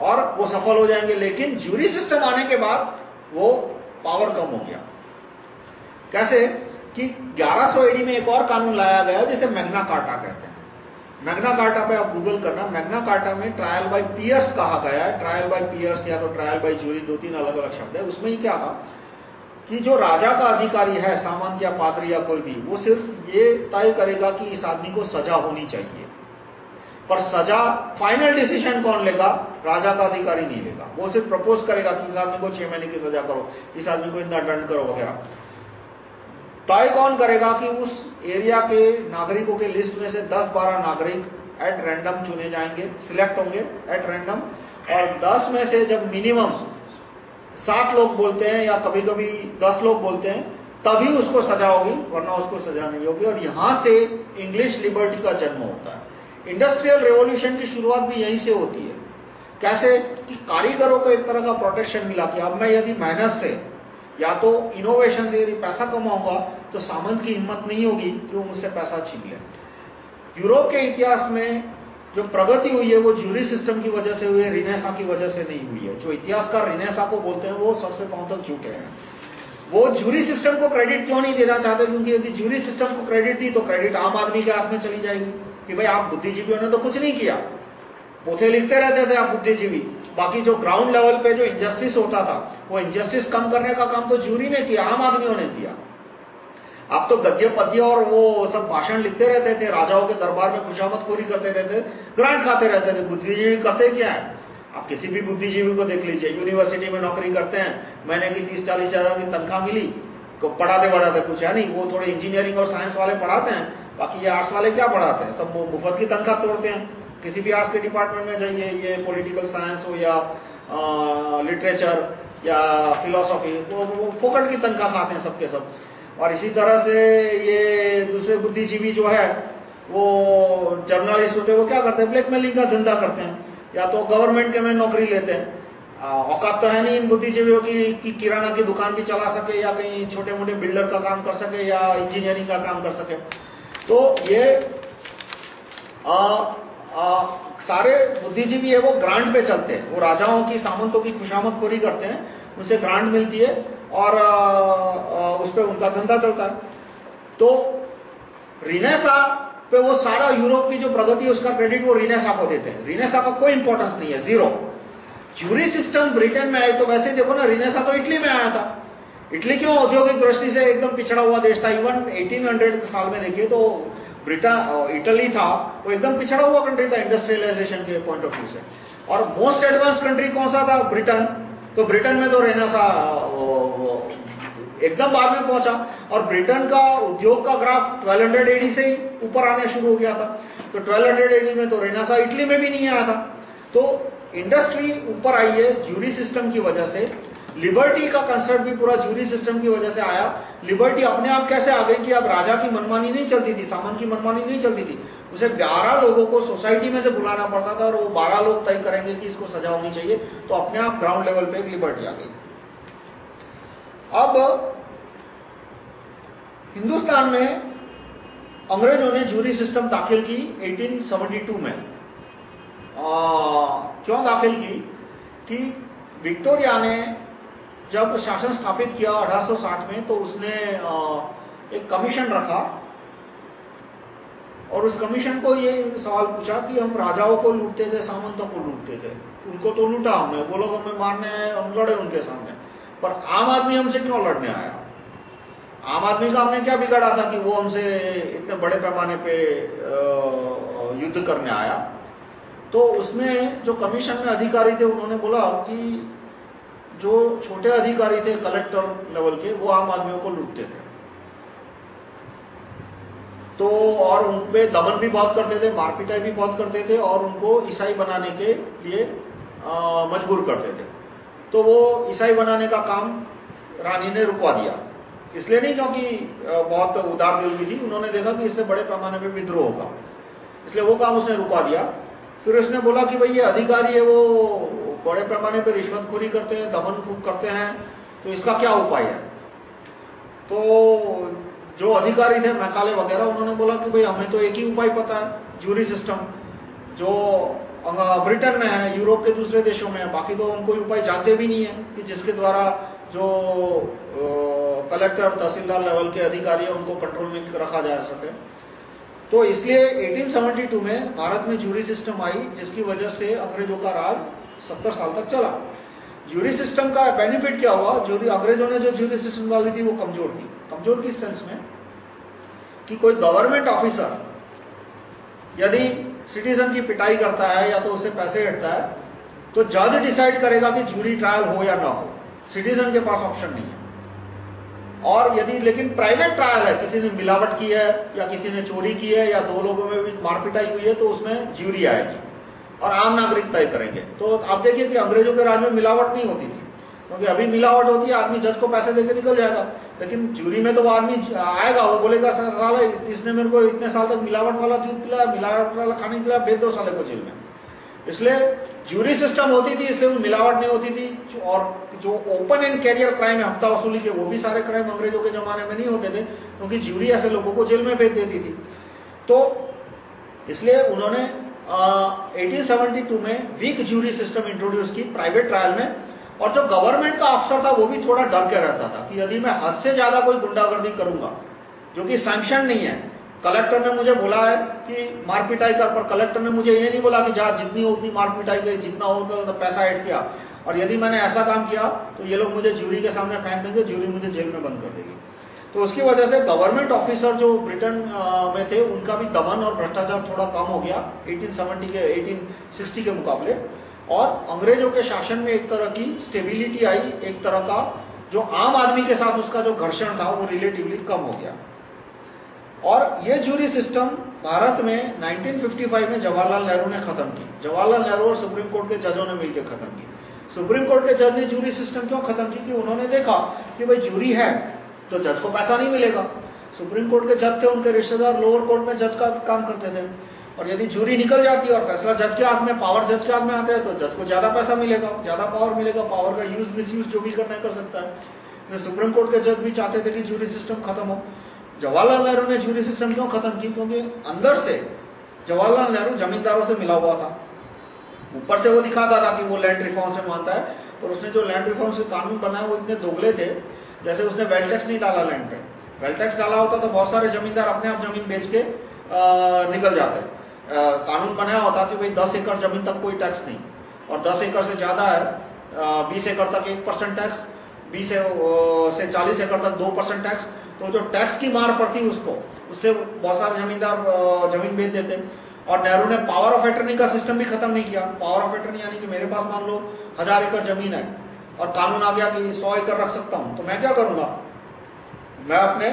और वो सफल हो जाएँगे, लेकिन जूरी सिस्टम आने के बाद वो पावर कम हो गया। कैसे? कि 1100 एडी में एक और कानून लाया गया, जिसे मैग्ना कार्टा कहते हैं। मैग्ना कार्टा पे आप गूगल करना, मैग्ना कार्टा में ट्रायल बाय पियर्स कहा गया है। ट्रायल बाय पियर्स या तो ट्रायल बाय जूरी दो तीन अलग अलग शब्द है। उसमें ही क्या था? कि जो राजा का अधिकारी है, सामंत या पादरी या कोई भी, वो सिर्फ़ ये तय करेगा कि इस आदमी को सजा होनी चाहिए। पर सजा फाइनल डिसीज़न कौन लेगा? राजा का अधिकारी नहीं लेगा। वो सिर्फ़ प्रपोज करेगा कि इस आदमी को छह महीने की सजा करो, इस आदमी को इतना दंड करो वगैरह। तय कौन करेगा कि उस एरिया के नागरिकों के लिस्ट में से 10-12 नागरिक एट रैंडम चुने जाएँगे सिलेक्ट होंगे एट रैंडम और 10 में से जब मिनिमम सात लोग बोलते हैं या कभी-कभी 10 लोग बोलते हैं, तभी उसको सजा होगी, वरना उसको सजा नहीं होगी। और यहाँ से इंग्लिश लिबर्टी का जन्म होता है। इंडस्ट्रियल रेवोल्यूशन की शुरुआत भी यहीं से होती है। कैसे? कि कारीगरों को एक तरह का प्रोटेक्शन मिला कि अब मैं यदि मेहनत से, या तो इनोवेशन से यदि पैसा कमाऊँगा तो सामंत की हिम्मत नहीं होगी कि वो मुझसे पैसा छीन ले। यूरोप के इतिहास में जो प्रगति हुई है, वो ज्यूरी सिस्टम की वजह से हुई है, रिनेसा की वजह से नहीं हुई है। जो इतिहासकार रिनेसा को बोलते हैं, वो सबसे पाँव तक झूठे हैं। वो ज्यूरी सिस्टम को क्रेडिट क्यों नहीं देना चाहते? क्योंकि यदि ज्यूरी सिस्टम को क्रेडिट दी तो क्रेडिट आम आदमी के हाथ में चली जाएगी। कि भाई आप बुद्धिजीवियों ने तो कुछ नहीं किया। पोथे लिखते रहते थे आप बुद्धिजीवी। बाकी जो ग्राउंड लेवल पे जो इंजस्टिस होता था, वो इंजस्टिस कम करने का काम तो ज्यूरी ने किया, आम आदमियों ने किया। आप तो गद्य पद्य और वो सब भाषण लिखते रहते थे, राजाओं के दरबार में खुशामत खोरी करते रहते ग्रांट खाते रहते थे, बुद्धिजीवी करते क्या है? आप किसी भी बुद्धिजीवी को देख लीजिए यूनिवर्सिटी में नौकरी करते हैं, महीने की तीस, चालीस हज़ार की तनख्वाह मिली को पढ़ाते पढ़ाते कुछ है नहीं, वो थोड़े इंजीनियरिंग और साइंस वाले पढ़ाते हैं बाकी ये आर्ट्स वाले क्या पढ़ाते हैं? सब वो मुफ़्त की तनख्वाह तोड़ते हैं। किसी भी आर्ट्स के डिपार्टमेंट में जाइए ये पॉलिटिकल साइंस हो या लिटरेचर या फिलोसॉफी वो, वो फोकट की तनख्वाह खाते हैं सबके सब। और इसी तरह से ये दूसरे बुद्धिजीवी जो है वो जर्नलिस्ट होते हैं वो क्या करते हैं? ब्लैकमेलिंग का धंधा करते हैं। या तो गवर्नमेंट के में नौकरी लेते हैं। औकात तो है नहीं इन बुद्धिजीवियों की कि किराना की दुकान भी चला सके या कहीं छोटे मोटे बिल्डर का काम कर सके या इंजीनियरिंग का काम कर सके। तो ये आ, आ, सारे बुद्धिजीवी है वो ग्रांट पे चलते हैं। वो राजाओं की सामंतों की खुशामद खोरी करते हैं उनसे ग्रांट मिलती है और आ, आ, उस पर उनका धंधा चलता है। तो रिनेसा पे वो सारा यूरोप की जो प्रगति है उसका क्रेडिट वो रिनेसा को देते हैं। रिनेसा का कोई इंपॉर्टेंस नहीं है ज़ीरो ज्यूरी सिस्टम ब्रिटेन में आए तो वैसे देखो ना रिनेसा तो इटली में आया था। इटली क्यों औद्योगिक दृष्टि से एकदम पिछड़ा हुआ देश था? इवन 1800 साल में देखिए तो ब्रिटेन इटली था, वो एकदम पिछड़ा हुआ कंट्री था इंडस्ट्रियलाइजेशन के पॉइंट ऑफ़ व्यू से। और मोस्ट एडवांस कंट्री कौन सा था? ब्रिटेन तो ब्रिटेन में तो रहना सा एकदम बाद में पहुँचा। और ब्रिटेन का उद्योग का ग्राफ 1200 एडी से ही ऊपर आने शुरू हो गया था। तो 1200 एडी में तो रेनासा इटली में भी नहीं आया था। तो इंडस्ट्री ऊपर आई है ज्यूरी सिस्टम की वजह से। लिबर्टी का कंसेप्ट भी पूरा जूरी सिस्टम की वजह से आया। लिबर्टी अपने आप कैसे आ गई कि अब राजा की मनमानी नहीं चलती थी सामान की मनमानी नहीं चलती थी। उसे 12 लोगों को सोसाइटी में से बुलाना पड़ता था और वो 12 लोग तय करेंगे कि इसको सजा होनी चाहिए। तो अपने आप ग्राउंड लेवल पे एक लिबर्टी आ गई। अब हिंदुस्तान में अंग्रेज़ों ने जूरी सिस्टम दाखिल की 1872 में। आ, क्यों दाखिल की? कि विक्टोरिया ने जब शासन स्थापित किया 1860 में तो उसने एक कमीशन रखा। और उस कमीशन को ये सवाल पूछा कि हम राजाओं को लूटते थे, सामंतों को लूटते थे। उनको तो लूटा हमने, वो लोग हमें मारने, हम लड़े उनके सामने। पर आम आदमी हमसे क्यों लड़ने आया? आम आदमी का हमने क्या बिगाड़ा था कि वो हमसे इतने बड़े पैमाने पे युद्ध करने आया? तो उसमें जो कमीशन में अधिकारी थे, उन्होंने बोला कि जो छोटे अधिकारी थे कलेक्टर लेवल के, वो आम आदमियों को लूटते थे। तो और उन पे दमन भी बहुत करते थे, मारपीटाई भी बहुत करते थे और उनको ईसाई बनाने के लिए मजबूर करते थे। तो वो ईसाई बनाने का काम रानी ने रुकवा दिया। इसलिए नहीं क्योंकि बहुत उदार दिल की थी, उन्होंने देखा कि इससे बड़े पैमाने पे विद्रोह होगा। इसलिए वो काम उसने रुकवा दिया। फिर उसने बोला कि भाई ये अधिकारी है, वो बड़े पैमाने पर रिश्वतखोरी करते हैं, दमन फूक करते हैं तो इसका क्या उपाय है? तो जो अधिकारी थे, मैकाले वगैरह, उन्होंने बोला कि भाई, हमें तो एक ही उपाय पता है ज्यूरी सिस्टम जो ब्रिटेन में है, यूरोप के दूसरे देशों में है, बाकी तो कोई उपाय जानते भी नहीं है, कि जिसके द्वारा जो कलेक्टर, तहसीलदार लेवल के अधिकारी है, उनको कंट्रोल में रखा जा सके। तो इसलिए 1872 में भारत में ज्यूरी सिस्टम आई, जिसकी वजह से अंग्रेज़ों का राज 70 साल तक चला। ज्यूरी सिस्टम का बेनिफिट क्या हुआ? ज्यूरी अंग्रेज़ों ने जो ज्यूरी सिस्टम डाली थी, वो कमज़ोर थी। कमज़ोर किस सेंस में? कि कोई गवर्नमेंट ऑफिसर यदि सिटीजन की पिटाई करता है या तो उसे पैसे हटता है तो जज डिसाइड करेगा कि ज्यूरी ट्रायल हो या ना हो। सिटीजन के पास ऑप्शन नहीं है। और यदि, लेकिन प्राइवेट ट्रायल है, किसी ने मिलावट की है या किसी ने चोरी की है या दो लोगों में भी मारपिटाई हुई है तो उसमें ज्यूरी आएगी। और आम नागरिक तय करेंगे। तो आप देखिए कि अंग्रेज़ों के राज में मिलावट नहीं होती थी। क्योंकि अभी मिलावट होती है, आदमी जज को पैसे देकर निकल जाएगा। लेकिन ज्यूरी में तो वो आदमी आएगा, वो बोलेगा साला, इसने मेरे को इतने साल तक मिलावट वाला दूध पिलाया, मिलावट वाला खाने खिलाया भेज दो साले को जेल में इसलिए ज्यूरी सिस्टम होती थी, इसलिए मिलावट नहीं होती थी। और जो ओपन एंड कैरियर क्राइम है, हफ़्ता वसूली के, वो भी सारे क्राइम अंग्रेज़ों के जमाने में नहीं होते थे, क्योंकि ज्यूरी ऐसे लोगों को जेल में भेज देती थी। तो इसलिए उन्होंने एटीन सेवेंटी टू में वीक ज्यूरी सिस्टम इंट्रोड्यूस की प्राइवेट ट्रायल में और जो गवर्नमेंट का अफसर था वो भी थोड़ा डर के रहता था कि यदि मैं हद से ज़्यादा कोई गुंडागर्दी करूँगा, जो कि सैंक्शन नहीं है कलेक्टर ने मुझे बोला है कि मारपिटाई कर, पर कलेक्टर ने मुझे ये नहीं बोला कि जहाँ जितनी हो उतनी मारपिटाई गई जितना हो तो पैसा ऐड किया। और यदि मैंने ऐसा काम किया तो ये लोग मुझे ज्यूरी के सामने फेंक देंगे ज्यूरी मुझे जेल में बंद कर देगी। तो उसकी वजह से गवर्नमेंट ऑफिसर जो ब्रिटेन में थे, उनका भी दमन और भ्रष्टाचार थोड़ा कम हो गया 1870 के 1860 के मुकाबले। और अंग्रेज़ों के शासन में एक तरह की स्टेबिलिटी आई, एक तरह का जो आम आदमी के साथ उसका जो घर्षण था, वो रिलेटिवली कम हो गया। और ये जूरी सिस्टम भारत में 1955 में जवाहरलाल नेहरू ने खत्म की। जवाहरलाल नेहरू और सुप्रीम कोर्ट के जजों ने मिलकर खत्म की। सुप्रीम कोर्ट के जज ने जूरी सिस्टम क्यों खत्म की? कि उन्होंने देखा कि भाई जूरी है तो जज को पैसा नहीं मिलेगा। सुप्रीम कोर्ट के जज थे, उनके रिश्तेदार लोअर कोर्ट में जज का काम करते थे। और यदि जूरी निकल जाती है और फैसला जज के हाथ में पावर जज के हाथ में आता है तो जज को ज़्यादा पैसा मिलेगा। ज़्यादा पावर मिलेगा पावर का यूज़ मिस यूज़ जो भी करना कर सकता है। तो सुप्रीम कोर्ट के जज भी चाहते थे कि जूरी सिस्टम खत्म हो। जवाहरलाल नेहरू ने जूरी सिस्टम क्यों खत्म की? क्योंकि अंदर से जवाहरलाल नेहरू जमींदारों से मिला हुआ था। ऊपर से वो दिखाता था कि वो लैंड रिफॉर्म से मानता है। और उसने जो लैंड रिफॉर्म से कानून बनाया वो इतने दोगले थे जैसे उसने वेल टैक्स नहीं डाला लैंड पे। वेल टैक्स डाला होता तो बहुत सारे जमींदार अपने आप ज़मीन बेच के निकल जाते। कानून बनाया होता कि भाई दस एकड़ ज़मीन तक कोई टैक्स नहीं। और दस एकड़ से ज़्यादा है बीस एकड़ तक एक परसेंट टैक्स बीस से चालीस एकड़ तक दो परसेंट टैक्स तो जो टैक्स की मार पड़ती उसको, उससे बहुत सारे जमींदार ज़मीन बेच देते। और नेहरू ने पावर ऑफ़ एटर्नी का सिस्टम भी खत्म नहीं किया। पावर ऑफ़ एटर्नी यानी कि मेरे पास मान लो हज़ार एकड़ ज़मीन है। और कानून आ गया कि सौ एकड़ रख सकता हूँ तो मैं क्या करूँगा? मैं अपने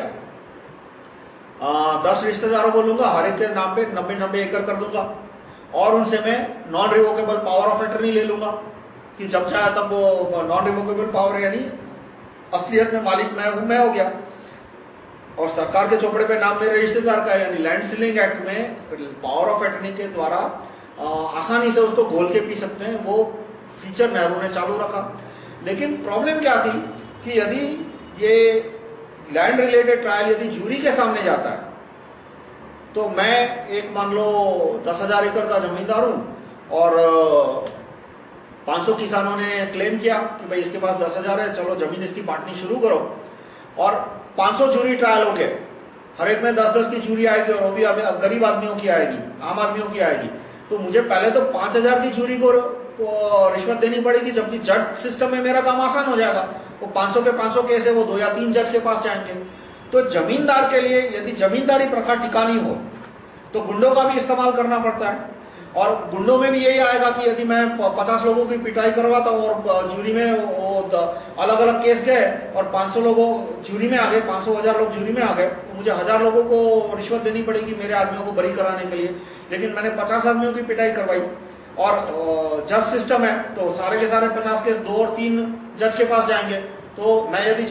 आ, दस रिश्तेदारों को लूँगा हर एक के नाम पे नब्बे नब्बे एकड़ कर दूँगा और उनसे मैं non revocable power of attorney ले लूँगा कि जब चाहे तब वो नॉन रिवोकेबल पावर यानी असलियत में मालिक मैं हूँ मैं हो गया। और सरकार के चौपड़े पे नाम मेरे रिश्तेदार का यानी लैंड सीलिंग एक्ट में पावर ऑफ़ एटर्नी के द्वारा आसानी से उसको घोल के पी सकते हैं वो फीचर नेहरू ने चालू रखा। लेकिन प्रॉब्लम क्या थी कि यदि ये लैंड रिलेटेड ट्रायल यदि जूरी के सामने जाता है तो मैं एक मान लो दस हज़ार एकड़ का जमींदार हूँ और 500 किसानों ने क्लेम किया कि भाई इसके पास दस हज़ार है, चलो ज़मीन इसकी बांटनी शुरू करो। और 500 जूरी ट्रायल हो गए। हर एक में 10-10 की जूरी आएगी और वो भी गरीब आदमियों की आएगी, आम आदमियों की आएगी। तो मुझे पहले तो 5000 की जूरी को रिश्वत देनी पड़ेगी, जबकि जज सिस्टम में मेरा काम आसान हो जाएगा। वो 500 के 500 केस है, वो दो या तीन जज के पास जाएँगे। तो जमींदार के लिए यदि जमींदारी प्रथा टिकानी हो तो गुंडों का भी इस्तेमाल करना पड़ता है। और गुंडों में भी यही आएगा कि यदि मैं 50 लोगों की पिटाई करवाता हूँ और जूरी में वो अलग अलग केस गए और 500 लोगों जूरी में आ गए 500 हज़ार लोग जूरी में आ गए तो मुझे हज़ार लोगों को रिश्वत देनी पड़ेगी मेरे आदमियों को बरी कराने के लिए। लेकिन मैंने 50 आदमियों की पिटाई करवाई। और जज सिस्टम है तो सारे के सारे 50 केस दो और तीन जज के पास जाएँगे। तो मैं यदि